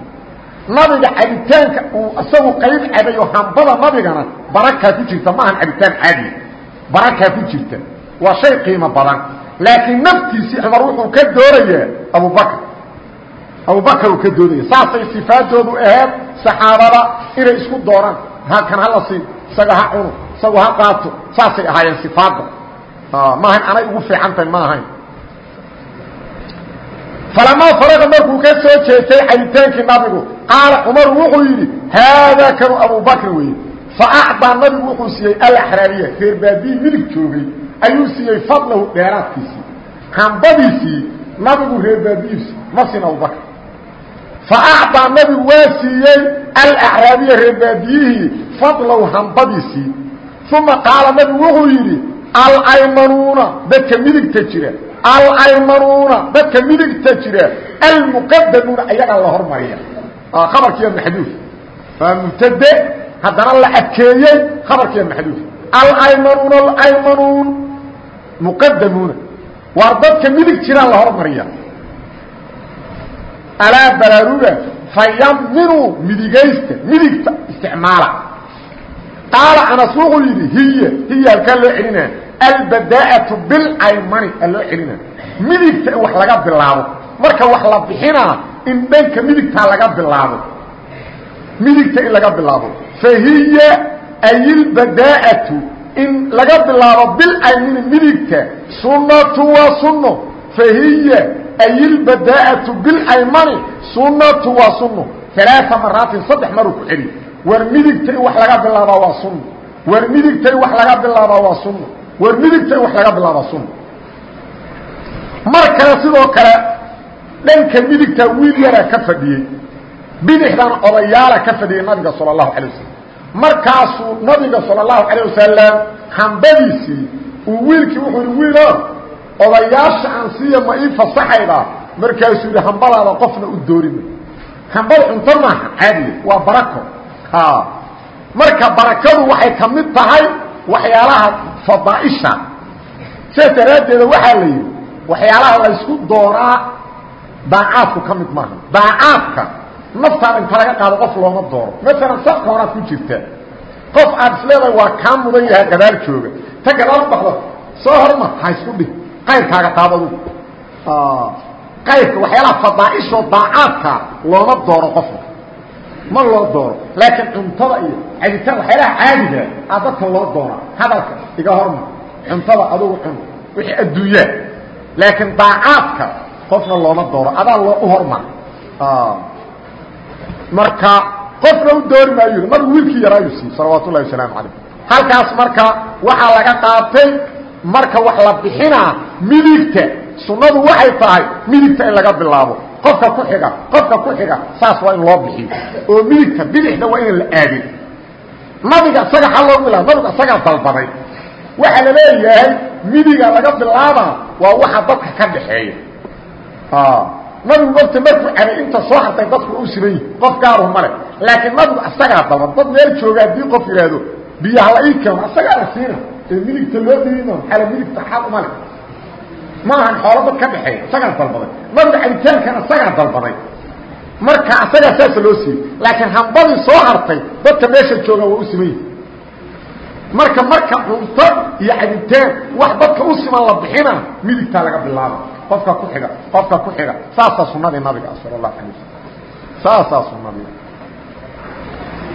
Nabiga cabitaanka uu isagu qayb cabayo hambada nabigana barakaa ku jirta maahan cabitaan caadiya barakaa ku jirta. Waa shay qiimo badan. Laakiin naftiisii cumar wuxuu ka doonayaa abubakr abubakr uu ka doonaya saasay sifaadoodu aheed saxaabada inay isku dooraan. Halkan hala siin. Isaga ha cuno. Isagu ha qaato. Saasay ahaayeen sifaadda. Maahayn anay ugu fiican tahay ma ahayn falamaa faraqa markuu ka soo jeestay cabitaankii nabigu qaala cumaru wuxuu yidhi haadaa kanu abubakr weeye faacdaa nabigu wuxuu siiyey alaxraabiya reer baadiyi midig joogay. Ayuu siiyey fadlahu dheeraadkiisii. Hambadiisii nabigu reer baadiyiisi ma siin abubakr faacdaa nabigu waa siiyey alacraabiya reer baadiyihii fadlahu hambadiisii uma qaala nabigu wuxuu yidhi alaymanuuna dadka midigta jira. Alaymanuuna dadka midigta jira. Almuqadamuuna ayagaa la hormariya. Khabarkiiya maxduuf waa mubtade haddana la adkeeyey khabarkiiya maxduuf alaymanuuna alaymanuun muqadamuuna waar dadka midig jiraan la hormariya alaa baraaruga fayaminuu midigaysta midigta isticmaala. Qaala anas wuxuu yidhi hiy hiy halkaa loo celinaa albadaa'atu bilaymani a loo celina. Midigta in wax laga bilaabo. Marka wax la bixinaa in dhanka midigtaa laga bilaabo. Midigta in laga bilaabo fahiya ayilbadaa'atu in laga bilaabo bilaymini midigta sunnatu waa sunno fahiya ayilbadaa'atu bilaymani sunnatu waa sunno alaaثa maraatin saddex maruu ku celi war midigta in wax laga bilaabaa waa sunno war midigta in wax laga bilaabaa waa sunno war midigta in wax laga bilaabaa sunno mar kale sidoo kale dhanka midigta wiil yaraa ka fadhiyey bidixdan odayaala ka fadhiyey nabiga salى الlahu alيه wasalam markaasuu nabiga salى الlahu alيه wasalam hambadiisii uu wiilkii wuxuu ihi wiilo odayaasha aan siiya ma ii fasaxayda markaasuu yidhi hambadaada qofna u doorima hambada cunto maaha caadiya waa barako marka barakadu waxay ka mid tahay waxyaalaha fadaaisha sidaas daraaddeeda waxaa la yidhi waxyaalaha la ysku dooraa daacaadku ka mid maaha daacaadka naftaada inta laga qaado qof looma dooro. Maalan safka horaad ku jirta. Qof aad isleedahay waa kaa mudan yahay gadaal jooga. Ta gadaal baxdo soo horma ha isku dhig. Qayrkaaga taabadu. Qayrka waxyaalaha fadaaishoo daacaadka looma dooro qofka. Ma loo dooro. Laakiin cuntada iyo cabitaan waxyaalaha caadiga a dadka loo doona hadalka iga horma cuntada adugu cun. Wixii adduunyaa laakiin daacaadka qofna looma dooro. Adaa loo u hormar marka qofna u doori yidhi margu wiilkii yaraayu siiyey salawaatu ullahi wasalaamu calayh. Halkaas marka waxaa laga qaatay marka wax la bixinaa midigta. Sunnadu waxay tahay midigta in laga bilaabo. Qofka ku xiga qofka ku xiga saas waa in loo bixiyo oo midigta bidixda waa inaan la aadin nabiga isaga xal loogu ilaa nabiga isagaa dalbaday. Waxaa la leeyahay midiga laga bilaabaa waa waxa dadka ka dhaxeeya nabigu ogta markuu cabay inta soo hartay dadku u siman yihi qof gaaru male laakiin nabigu isagaa dalban dad meel jooga haddii qof yidhaahdo biyaha la ii keeno isagaa la siina. Ee midigta loo dhiima maxaa midigta xal umale ma ahan xoolo dad ka dhaxeeya isagaa dalbaday. Nabiga cabitaankana isagaa dalbaday. Marka isagaa saasa loo siiyey. Laakiin hambadii soo hartay dadka meesha jooga waa u siman yihi marka marka cunto iyo cabitaan wax dadka u siman la bixina midigtaa laga bilaaba qofka ku xiga qofka ku xiga. Saasaa sunadii nabiga sal اlahu alay wasalam saasaa sunadii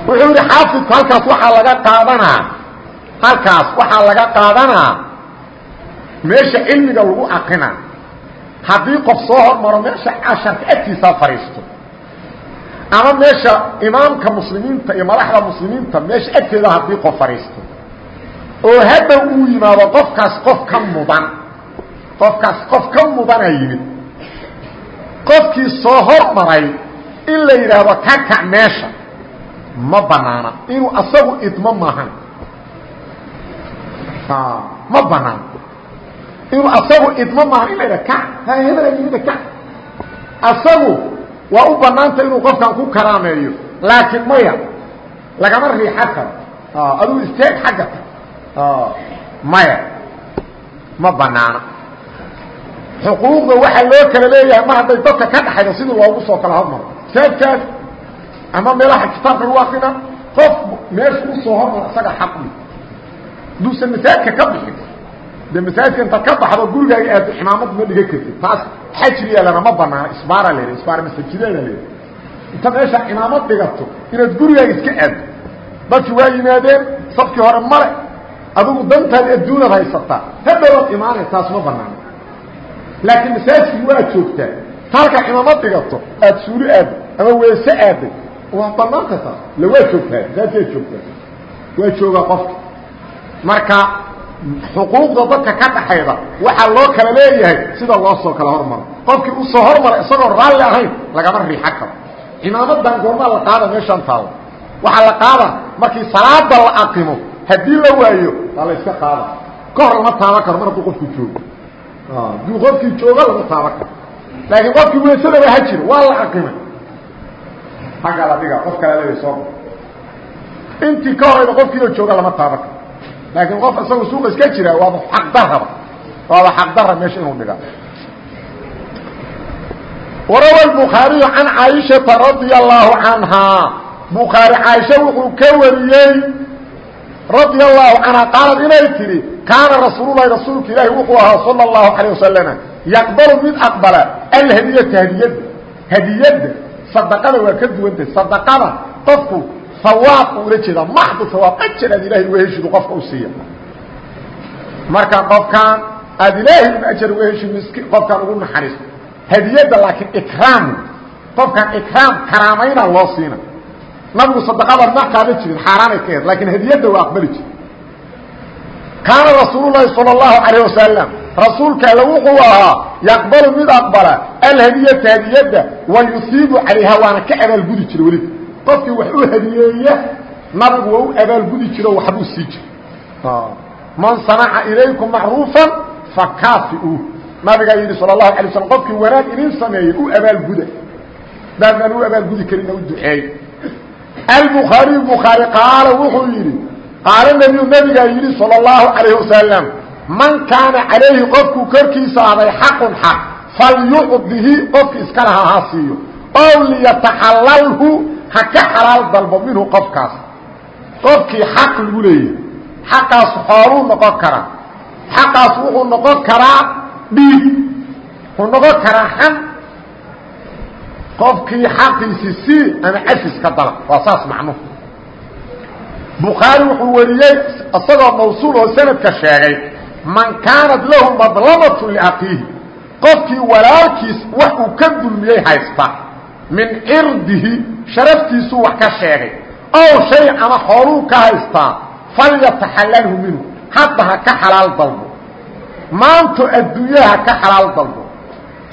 wuxuu yidhi xaafidku halkaas waxaa laga qaadanaa halkaas waxaa laga qaadanaa meesha cilmiga lagu aqrina haddii qof soo hormaro meesha casharka agtiisaa fadhiisto. Ama meesha imaamka muslimiinta iyo madaxda muslimiinta meesha agteeda haddii qof fadhiisto. Oo hadda uu yimaado qofkaas qof ka mudan qofkaas qof ka mudana yimid. Qofkii soo hormaray in la yidhaahdo ka kac meesha ma banaana. Inuu asagu idmo maahan. Ma banaan inuu asagu idmo maahan in la yidhah kac ha hebela yimida kac asagu waa u banaanta inuu qofkan ku karaameeyo. Laakiin maya lagama riixan karo. Adigu istaag xagga. Maya ma banaana xuquuqda waxaa loo kala leeyahay mar hadday dadka ka dhaxaydo sidii loogu soo kala hormaro saadkaas ama meelaha kitaabka lagu akrina qof meesha u soo hormaro isaga xaqli duusan masaajidka ka bixin de masaajidka inta ka baxdo gurigaaga aad ximaamad ma dhigan kartid. Taas xajri yeelana ma banaana isbaara la isbaar masajideeda la inta meesha cimaamad dhigato inaad gurigaaga iska aado dadki waa yimaadeen safkii hore male adigu dantaad adduunaad haysataa. Hadhowaad imaanay taas ma banaana laakiin masaajidkii waa joogtaa ta halkaa cimaamad dhigato aad suuli aado ama weese aaday waa banaanta taas la waa joogtaa masaajidkaad joogtaa. Waa joogaa qofka. Marka xuquuqda dadka ka dhaxayda waxaa loo kala leeyahay sida loo soo kala hormaro. Qofkii u soo hormaray isagoo raalli ahayn lagama riixan karo. Cimaamadan goormaa la qaada meeshaan taalo waxaa la qaada markii salaada la aqimo haddii la waayo waa la iska qaada. Mar hadduu qofku hadduu qofkii joogo lama taaban karo laakiin qofkii weysadaba ha jiro waa la aqimay xaggaa la dhigaa qof kala leeya soo intii ka horayda qofkiioo jooga lama taaban karo laakiin qof isagu suuqa iska jira waaba xaqdaraba waaba xaqdara meesha inuu dhiga warawa الbukhaariyu can caaishaةa radia allahu canhaa bukhaari caaisha wuxuu ka wariyey radi allahu canha qaalad inay tidhi kaana rasuululahi rasuulku ilaahi wuxuu ahaa sala اllahu calayه wasalama yaqbalu mid aqbala alhadiyata hadiyadda hadiyadda sadaqada waa ka duwantahy sadaqada qofku sawaabka ula jeedaa maxdu sawaab ajar aad ilahay uga heshidu qofka u siiya. Marka qofkaan aad ilaahay uga ajar uga heshid miski qofkaan ugu naxariisto hadiyadda laakiin ikraam qofkaan ikraam karaamaynaa loo siina nabigu sadaqada ma qaada jirin xaaraanay ka eed laakiin hadiyadda waa aqbali jiri kaana rasuululahi sala allahu calayh wasalam rasuulka alla wuxuu ahaa yaqbalu mid aqbala alhadiyata hadiyadda wa yusiibu calayhaa waana ka abaalgudi jira weliba qofkii wax u hadiyeeya nabigu waa u abaalgudi jiro waxbuu sii jira ah. man sanaca ilaykum macruufan fakaafiuu nabigaa yidhi sala allahu alay waslm qofkii wanaag idin sameeyey u abaalguda daadaan u abaalgudi karin u duceey albuhaariy bukhaari qaala wuxuu yidhi qaala nebiyu nebigaa yidhi sala allahu calayhi wasalam man kaana calayhi qofkuu korkiisa ahday xaqun xaq falyucdihi qofki iska lahaa ha siiyo. Ow liyataxallalhu ha ka xalaal dalbo minhu qofkaas. Qofkii xaq lagu leeyahy xaqaas xooluu noqon karaa. Xaqaas wuxuu noqon karaa dhiig wuxuu noqon karaa xan qofkii xaqiisi sii ama cafiska dala. Waa saas macnuhu bukhaari wuxuu wariyey isagoo mawsuul oo sanadka sheegay man kaanat lahu madlamatu liaqiihi qofkii walaalkiis wax uu ka dulmiyey haysta. Min cirdihi sharaftiisuu wax ka sheegay. Ow shay ama xooluu ka haystaa falyataxallalhu minhu. Hadda ha ka xalaal dalbo. Maanto adduunyaha ka xalaal dalbo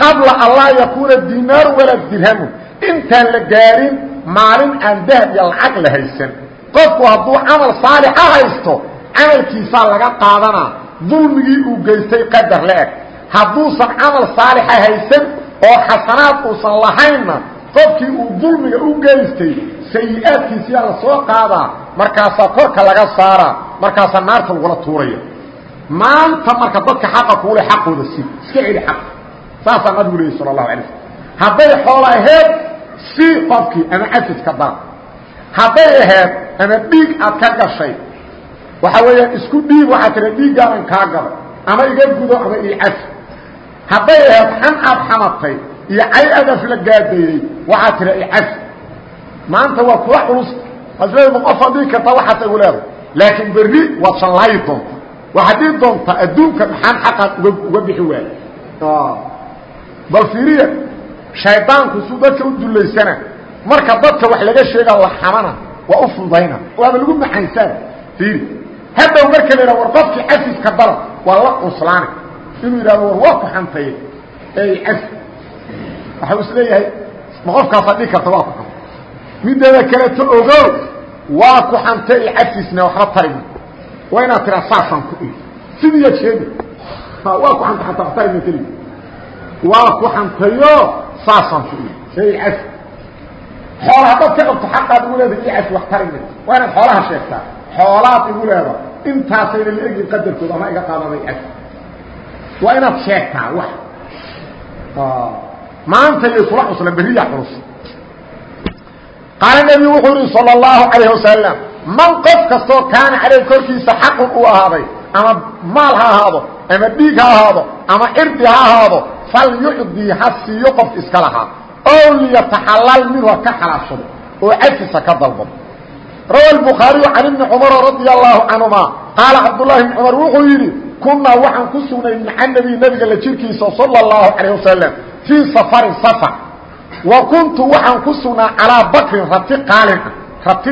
qabla an laa yakuuna dinaaru walaa dirhamu intaan la gaarin maalin aan dahab iyo lacag la haysan. Qofku hadduu camal saalixa haysto camalkiisaa laga qaadanaa. Dulmigii uu geystay qadar la-eg hadduusan camal saalixa haysan oo xasanaad uusan lahaynna qofkii uu dulmiga u geystay sayi-aadkiisiyaa la soo qaadaa. Markaasaa korka laga saaraa markaasaa naarta lagula tuuraya. Maanta marka dadka xaqa kuule xaqooda si iska celi xaq saasaa nabigu leeyay sala allahu alay slm hadday xoola aheed si qofkii ama cafiska dar hadday aheed ama dhiig aad ka gashay waxa weeyaan isku dhiig waxaa tira dhiiggaanan kaa galo ama iga gudo ama ii cafi hadday aheed xan aad xamatay iyo cay adaf la gaadayday waxaa tira icafi maanta waa kula culus. Asleema qofa dhigi karta waxaasa igu leedahay laakiin berri waad shallaayi doonta. Waxaad dhii doontaa adduunka maxaan xaqaad uga bixi waayo bal fiiriya shaydaanku suu dadka u dullaysana. Marka dadka wax laga sheega la xamana waa u fududayna waaba lagu maxansana fiiri haddow marka la yidhaha war qofkii cafiska dalab waa la cuslaanay inuu yidhahdo war waa ku xantaye ee cafi waxau is leeyahay ma qofkaasaa dhigi karta waa ku xanta mideeda kaleeto ogow waa ku xanta i cafisna waxba tarima waa inaad tiraa saasaan ku iri. Sidiiyaad sheegi waa ku xanta ataa tarima keliya waa ku xantayo saasaan ku iri ee cafi xoola haddaad ka qabto xaqaad igu leedahay i cafi wax tarima waa inaad xoolaha sheegtaa. Xoolaad igu leeda intaasayna la egin qadarkooda ama iga qaadamay cafi waa inaad sheegtaa wax. Maanta iyo kula cuslan beriya culus. Qaala nebigu wuxuu yihi salى اllahu calayh wasalam man qof kastoo kaana caleyh korkiisa xaqun uu ahaaday ama maal ha ahaado ama dhiig ha ahaado ama cirdi ha ahaado falyucdii ha siiyo qof iska lahaa. Ow liyataxallal minhu ha ka xalaashado oo cafisa ka dalbado rawa albukhaariyu can ibni cumara radia allaahu canhumaa qaala cabdullaahi ibni cumar wuxuu yidhi kunnaa waxaan ku sugnay maca nebiy nebiga la jirkiisa sala allahu calayh wasalam fii safarin safar. Wa kuntu waxaan ku sugnaa calaa bakrin rati qaalin ah. Rati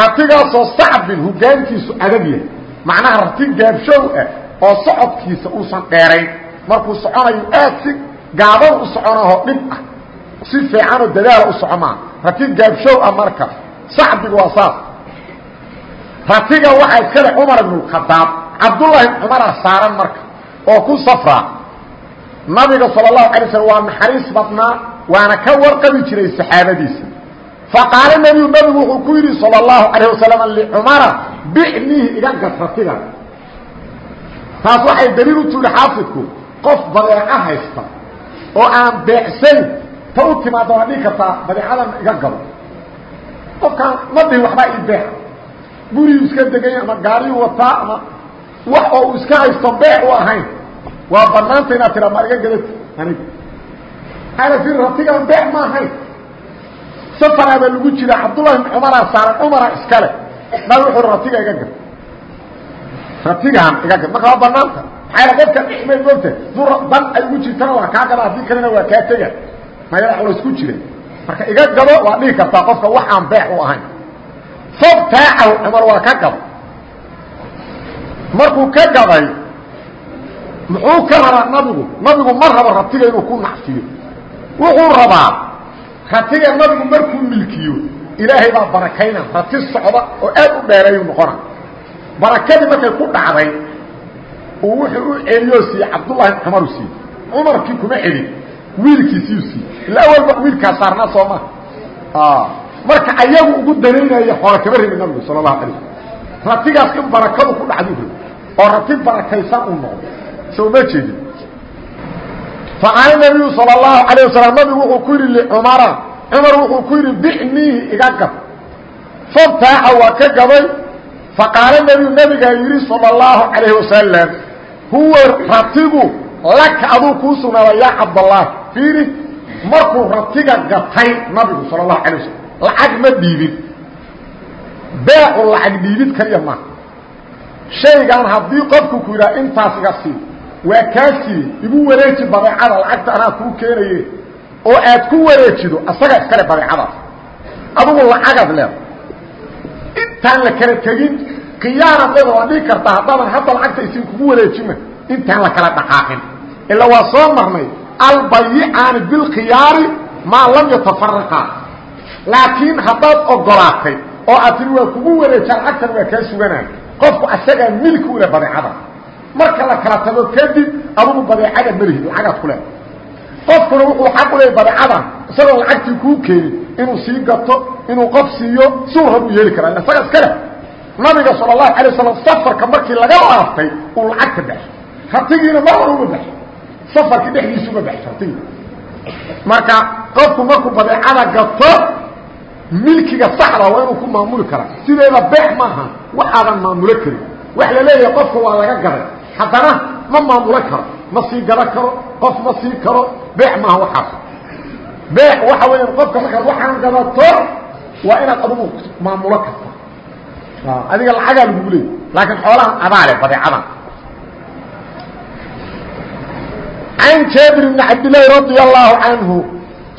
ratigaasoo sacbin hogaantiisu adag yahay. Macnaha rati gaabshow ah oo socodkiisa uusan dheerayn. Markuu soconayo aad si gaaban u soconahoo dhib ah. Si fiicanoo dadaala u socomaa rati gaabshow ah markaas sacbigu waa saas ratiga waxaa iskale cumar ibnulkhadaab cabdullaahi ibn cumara saaran marka. Oo ku safraa nabiga sala allahu alay slm waa naxariis badnaa waana ka warqabi jiray saxaabadiisa faqaale nebiyu nabigu wuxuu ku yidhi sal اlahu alayh wasalam licumara bicnihi iga gasratiga taas waxay daliil u tuuri xaafidku qof badeeco haysta oo aan beecsayn ta u timaadda waa dhihi kartaa badeecadan iga gado qofkaan ma dhihin waxbaa ii beeca. Guriyuu iska degay ama gaariyu wataa ama wax oo uu iska haysto beec u ahayn waa banaanta inaad tiraa ma iga gadati aniga. Ana i ratigaan beec ma ahayn safaraa baa lagu jira cabdullahi bn cumaraa saaran cumara iskale. Nabi wuxuu ratiga iga gad ratigaan iga gad marka waa banaanta maxaa qofka dhimay moogta dur dan ay ugu jirtana waa kaa gada haddii kalena waa kaa tega mayada culays ku jira marka iga gado waa dhihi kartaa qofka wax aan beec u ahayn. Fabtaacahu cumar waa ka gado markuu ka gaday muxuu ka rabaa nabigu? Nabigu ma rabo ratiga inuu ku nacfiyo. Wuxuu rabaa ratiga nabigu markuu milkiyo ilaahay baa barakayna. Rati socda oo aad u dheereeyu noqona. Barakadii markay ku dhacday uu wuxuu u celiyoo siiyey cabdullahi bn cumaru siiyey cumarkii kuma celin wiilkiisiiu siiyey ila awalba wiilkaa saarnaa soo maha marka ayagu ugu danaynaya xoola kama rebi nabigu sala allahu alay slam ratigaas in barakadu ku dhacdu rabo oo rati barakaysan uu noqdo. Soo ma jeedin faqaala nabiyu sala allahu alayh wasalam nabigu wuxuu ku yidhi licumara cumar wuxuu ku yidhi bicniihi iga gab fabtaaca waa ka gabay faqaala nebiyu nabigaa yidhi sala allahu calayh wasalam huwa ratigu laka aduu kuu sugnaada yaa cabdallaahi fiiri markuu ratiga gatay nabigu sala allahu alay wasalam lacag ma dhiibin beecu lacag dhiibid kaliya maaha shaygan haddii qofku ku yidhaha intaas iga sii waa kaa siiyey igu wareeji badeecada lacagta anaa kuu keenaye oo aad ku wareejido asaga iskale badeecadaas adugu lacagaad leeda intaan la kala tegin khiyaanad leeda waa dhigi kartaa haddaadan hadda lacagta isin kugu wareejina intaan la kala dhaqaaqin. Ila waa soo marnay albayicaani bilkhiyaari maa lam yatafaraqaa laakiin haddaad ogolaatay oo aad tiri waa kugu wareejaa lacagtan waa kaa suganaa qofku asagaa milki marka la kala tago kadib adugu badeecada melihi lacagaad ku leeda qofkuna wuxuu xaq u leeyay badeecadan isagoo lacagtii kuu keenin inuu sii gato inuu qof siiyo siuu rab u yeeli karaa isaga iska nabiga sala allahu alay wasalam safarka markii laga laaftay uu lacagta baxshay ratigiina mar hor uma baxshay safarkii dhexdiisa uma baxshay ratigii marka qofku markuu badeecada gato milkiga saxda waa inuu ku maamuli karaa. Sideeda beex maaha waxaadan maamulo karin. Wax la leeyahay qofka waa laga gaday haddana ma maamulo karo ma sii gado karo qof ma sii karo beex maaha waxaas. Beec waxa weeyaan qofka markaad waxaan gadato waa inaad adugu maamulo karto. Adiga lacagaa lagugu leey laakiin xoolahan adaale badeecadan can jaabir bni cabdillaahi radia allahu canhu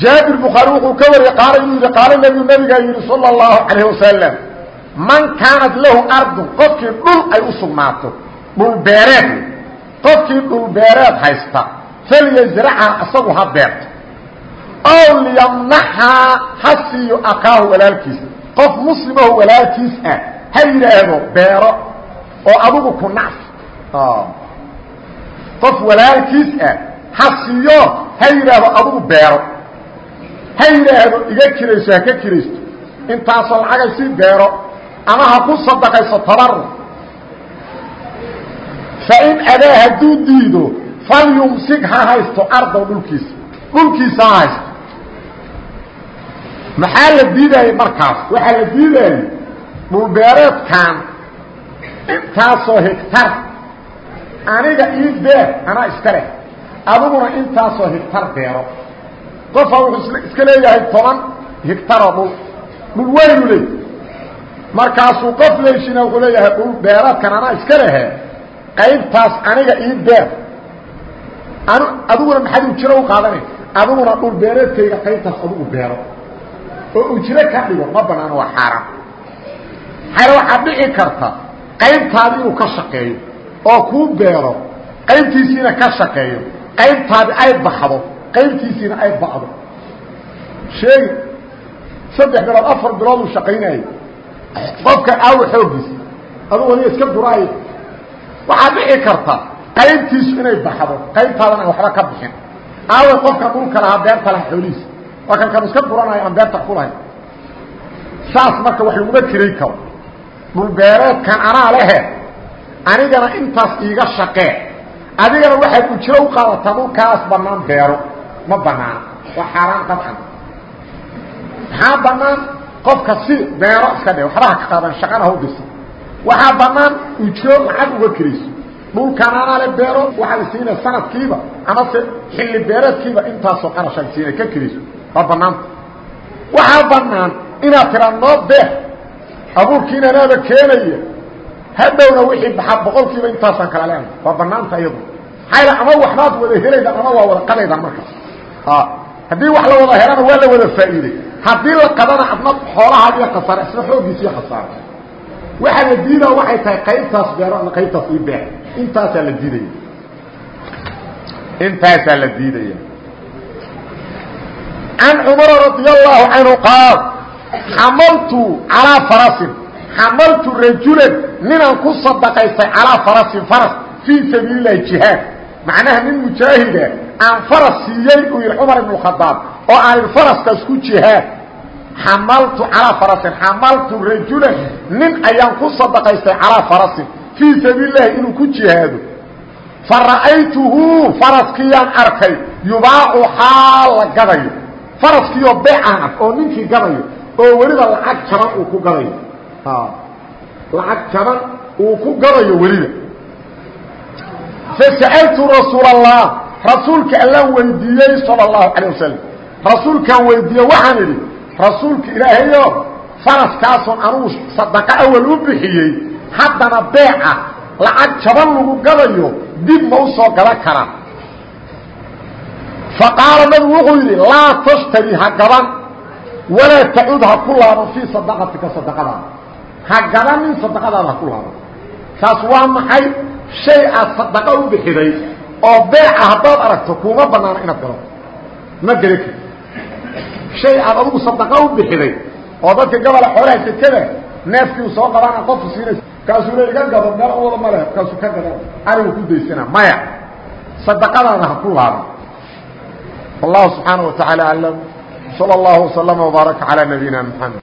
jaabir bukhaari wuxuu ka wariyey qaala inuu yidhi qaala nebigu nabigaa yidhi sala allahu calayh wasalam man kaanat lahu ardun qofkii dhul ay u sugnaato dhul beereed. Qofkii dhul beereed haysta falyazracha isagu ha beerto. Ow liyamnaxaa ha siiyo akaahu walaalkiis qof muslimaho walaalkiis ah ha yidhaahdo beero oo adugu ku nacf qof walaalkiis ah ha siiyo ha yidhaahdo adugu beero. Ha yidhaahdo iga kirayso ha ka kiraysto. Intaasoo lacagay sii beero ama ha ku sadaqayso tabaru fain adaa hadduu diido falyumsik ha haysto ardow dhulkiisa dhulkiisa ha haysto maxaa la diidayay markaas waxaa la diidayay dhulbeereedkan intaasoo higtar aniga ii beer anaa iska leh adiguna intaasoo higtar beero qofa wuxuu iska leeyahay toban higtaroo dhul dhul weynu leey markaasuu qof leeshina wuxuu leeyahay dhul beereedkan anaa iska lehe qaybtaas aniga ii beer. Adiguna maxaad ujiro u qaadanay? Adiguna dhul beereedkayga qaybtaas adigu beero. Oo ujiro ka dhigo ma banaano waa xaaraan xayr waxaad dhici karta qaybtaadi inuu ka shaqeeyo oo kuu beero qaybtiisiina ka shaqeeyo qaybtaadi ay baxdo qaybtiisiina ay ba'do sheegi saddex bilood afar bilood uu shaqaynayo qofka aawo xooggiisa adugu aniga iska duraayo waxaad dhici karta qaybtiisu inay baxdo qaybtaadan aan waxba ka bixin. Aawe qofka dhulka lahaa beerta laha xoolihiisa waa kan kan iska duranayo aan beerta ku lahayn. Saas marka wax laguma kiray karo dhulbeereedkan anaa lehe anigana intaas iiga shaqee. Adigana waxaad ujiro u qaadataa dhulkaas banaan beero. Ma banaan waa xaaraan dabcan maxaa banaan qofka si beero iska dhe waxba ha ka qaadan shaqana ha u dhisa waxaa banaan ujiro lacag uga kirayso dhulkan anaa le beero waxaad isiina sanadkiiba amase xilli beereedkiiba intaasoo qarashaad siina ka kirayso waa banaanta waxaa banaan inaad tiraa noo beer abuurkiina anaaba keenaya hadhowna wixii baxaa boqolkiiba intaasaan kala leena waa banaanta iyadu. Maxaa ama waxbaad wada helaydan ama waa wada qadaydan markaas haddii wax la wada helana waa la wada faa'iiday. Haddii la qadana adna xoolahaadiiyo khasaare isna xooggiisiiyo khasaare waxaa la diidaa waxay tahay qaybtaas beero ama qaybtaas ii beer. Intaasaa la diidaya. Intaasaa la diidaya. Can cumara radi allahu canhu qaal xamaltu calaa farasin xamaltu rajulan ninaan ku sadaqaystay calaa farasin faras fii sabiili lahi jihaad. Macnaha nin mujaahida aan faras siiyey uu yihi cumar ibn khadaab oo aan idhi faraskaas ku jihaad xamaltu calaa farasin xamaltu rajulan nin ayaan ku sadaqaystay calaa farasin fii sabiili lahi inuu ku jihaado fa ra'aytuhu faraskiyaan arkay yubaacu xaal la gadayo faraskiioo beecan ah oo ninkii gadayo oo weliba lacag jaban uu ku gadayo lacag jaban uu ku gadayo weliba fasa'altu rasuul allah rasuulka allaan weydiiyey sala allahu calayh wasalam rasuulkaan weydiiye waxaan idhi rasuulka ilaahayo faraskaasoon anugu sadaqa awal u bixiyey haddana beeca lacag jaban lagu gadayo dib ma u soo gadan karaa faqaala nabigu wuxuu yidhi laa tashtari ha gaban. Walaa tacud ha ku laaban fii sadaqatika sadaqadaada ha gabanin sadaqadaada ha ku laaban. Kaas waa maxay? Shay aad sadaqa u bixiday oo beeca haddaad aragto kuuma banaano inaad gado ma geli kar shay aad adugu sadaqa u bixiday oo dadka gabola xoolaha sekada neefkiiu soo qabana qofku siinaysa kaasuu le iga gado meel wada ma leh kaasuu ka gadan arigu ku daysana maya sadaqadaada ha ku laaban والله سبحانه وتعالى أعلم صلى الله وسلم وبارك على نبينا محمد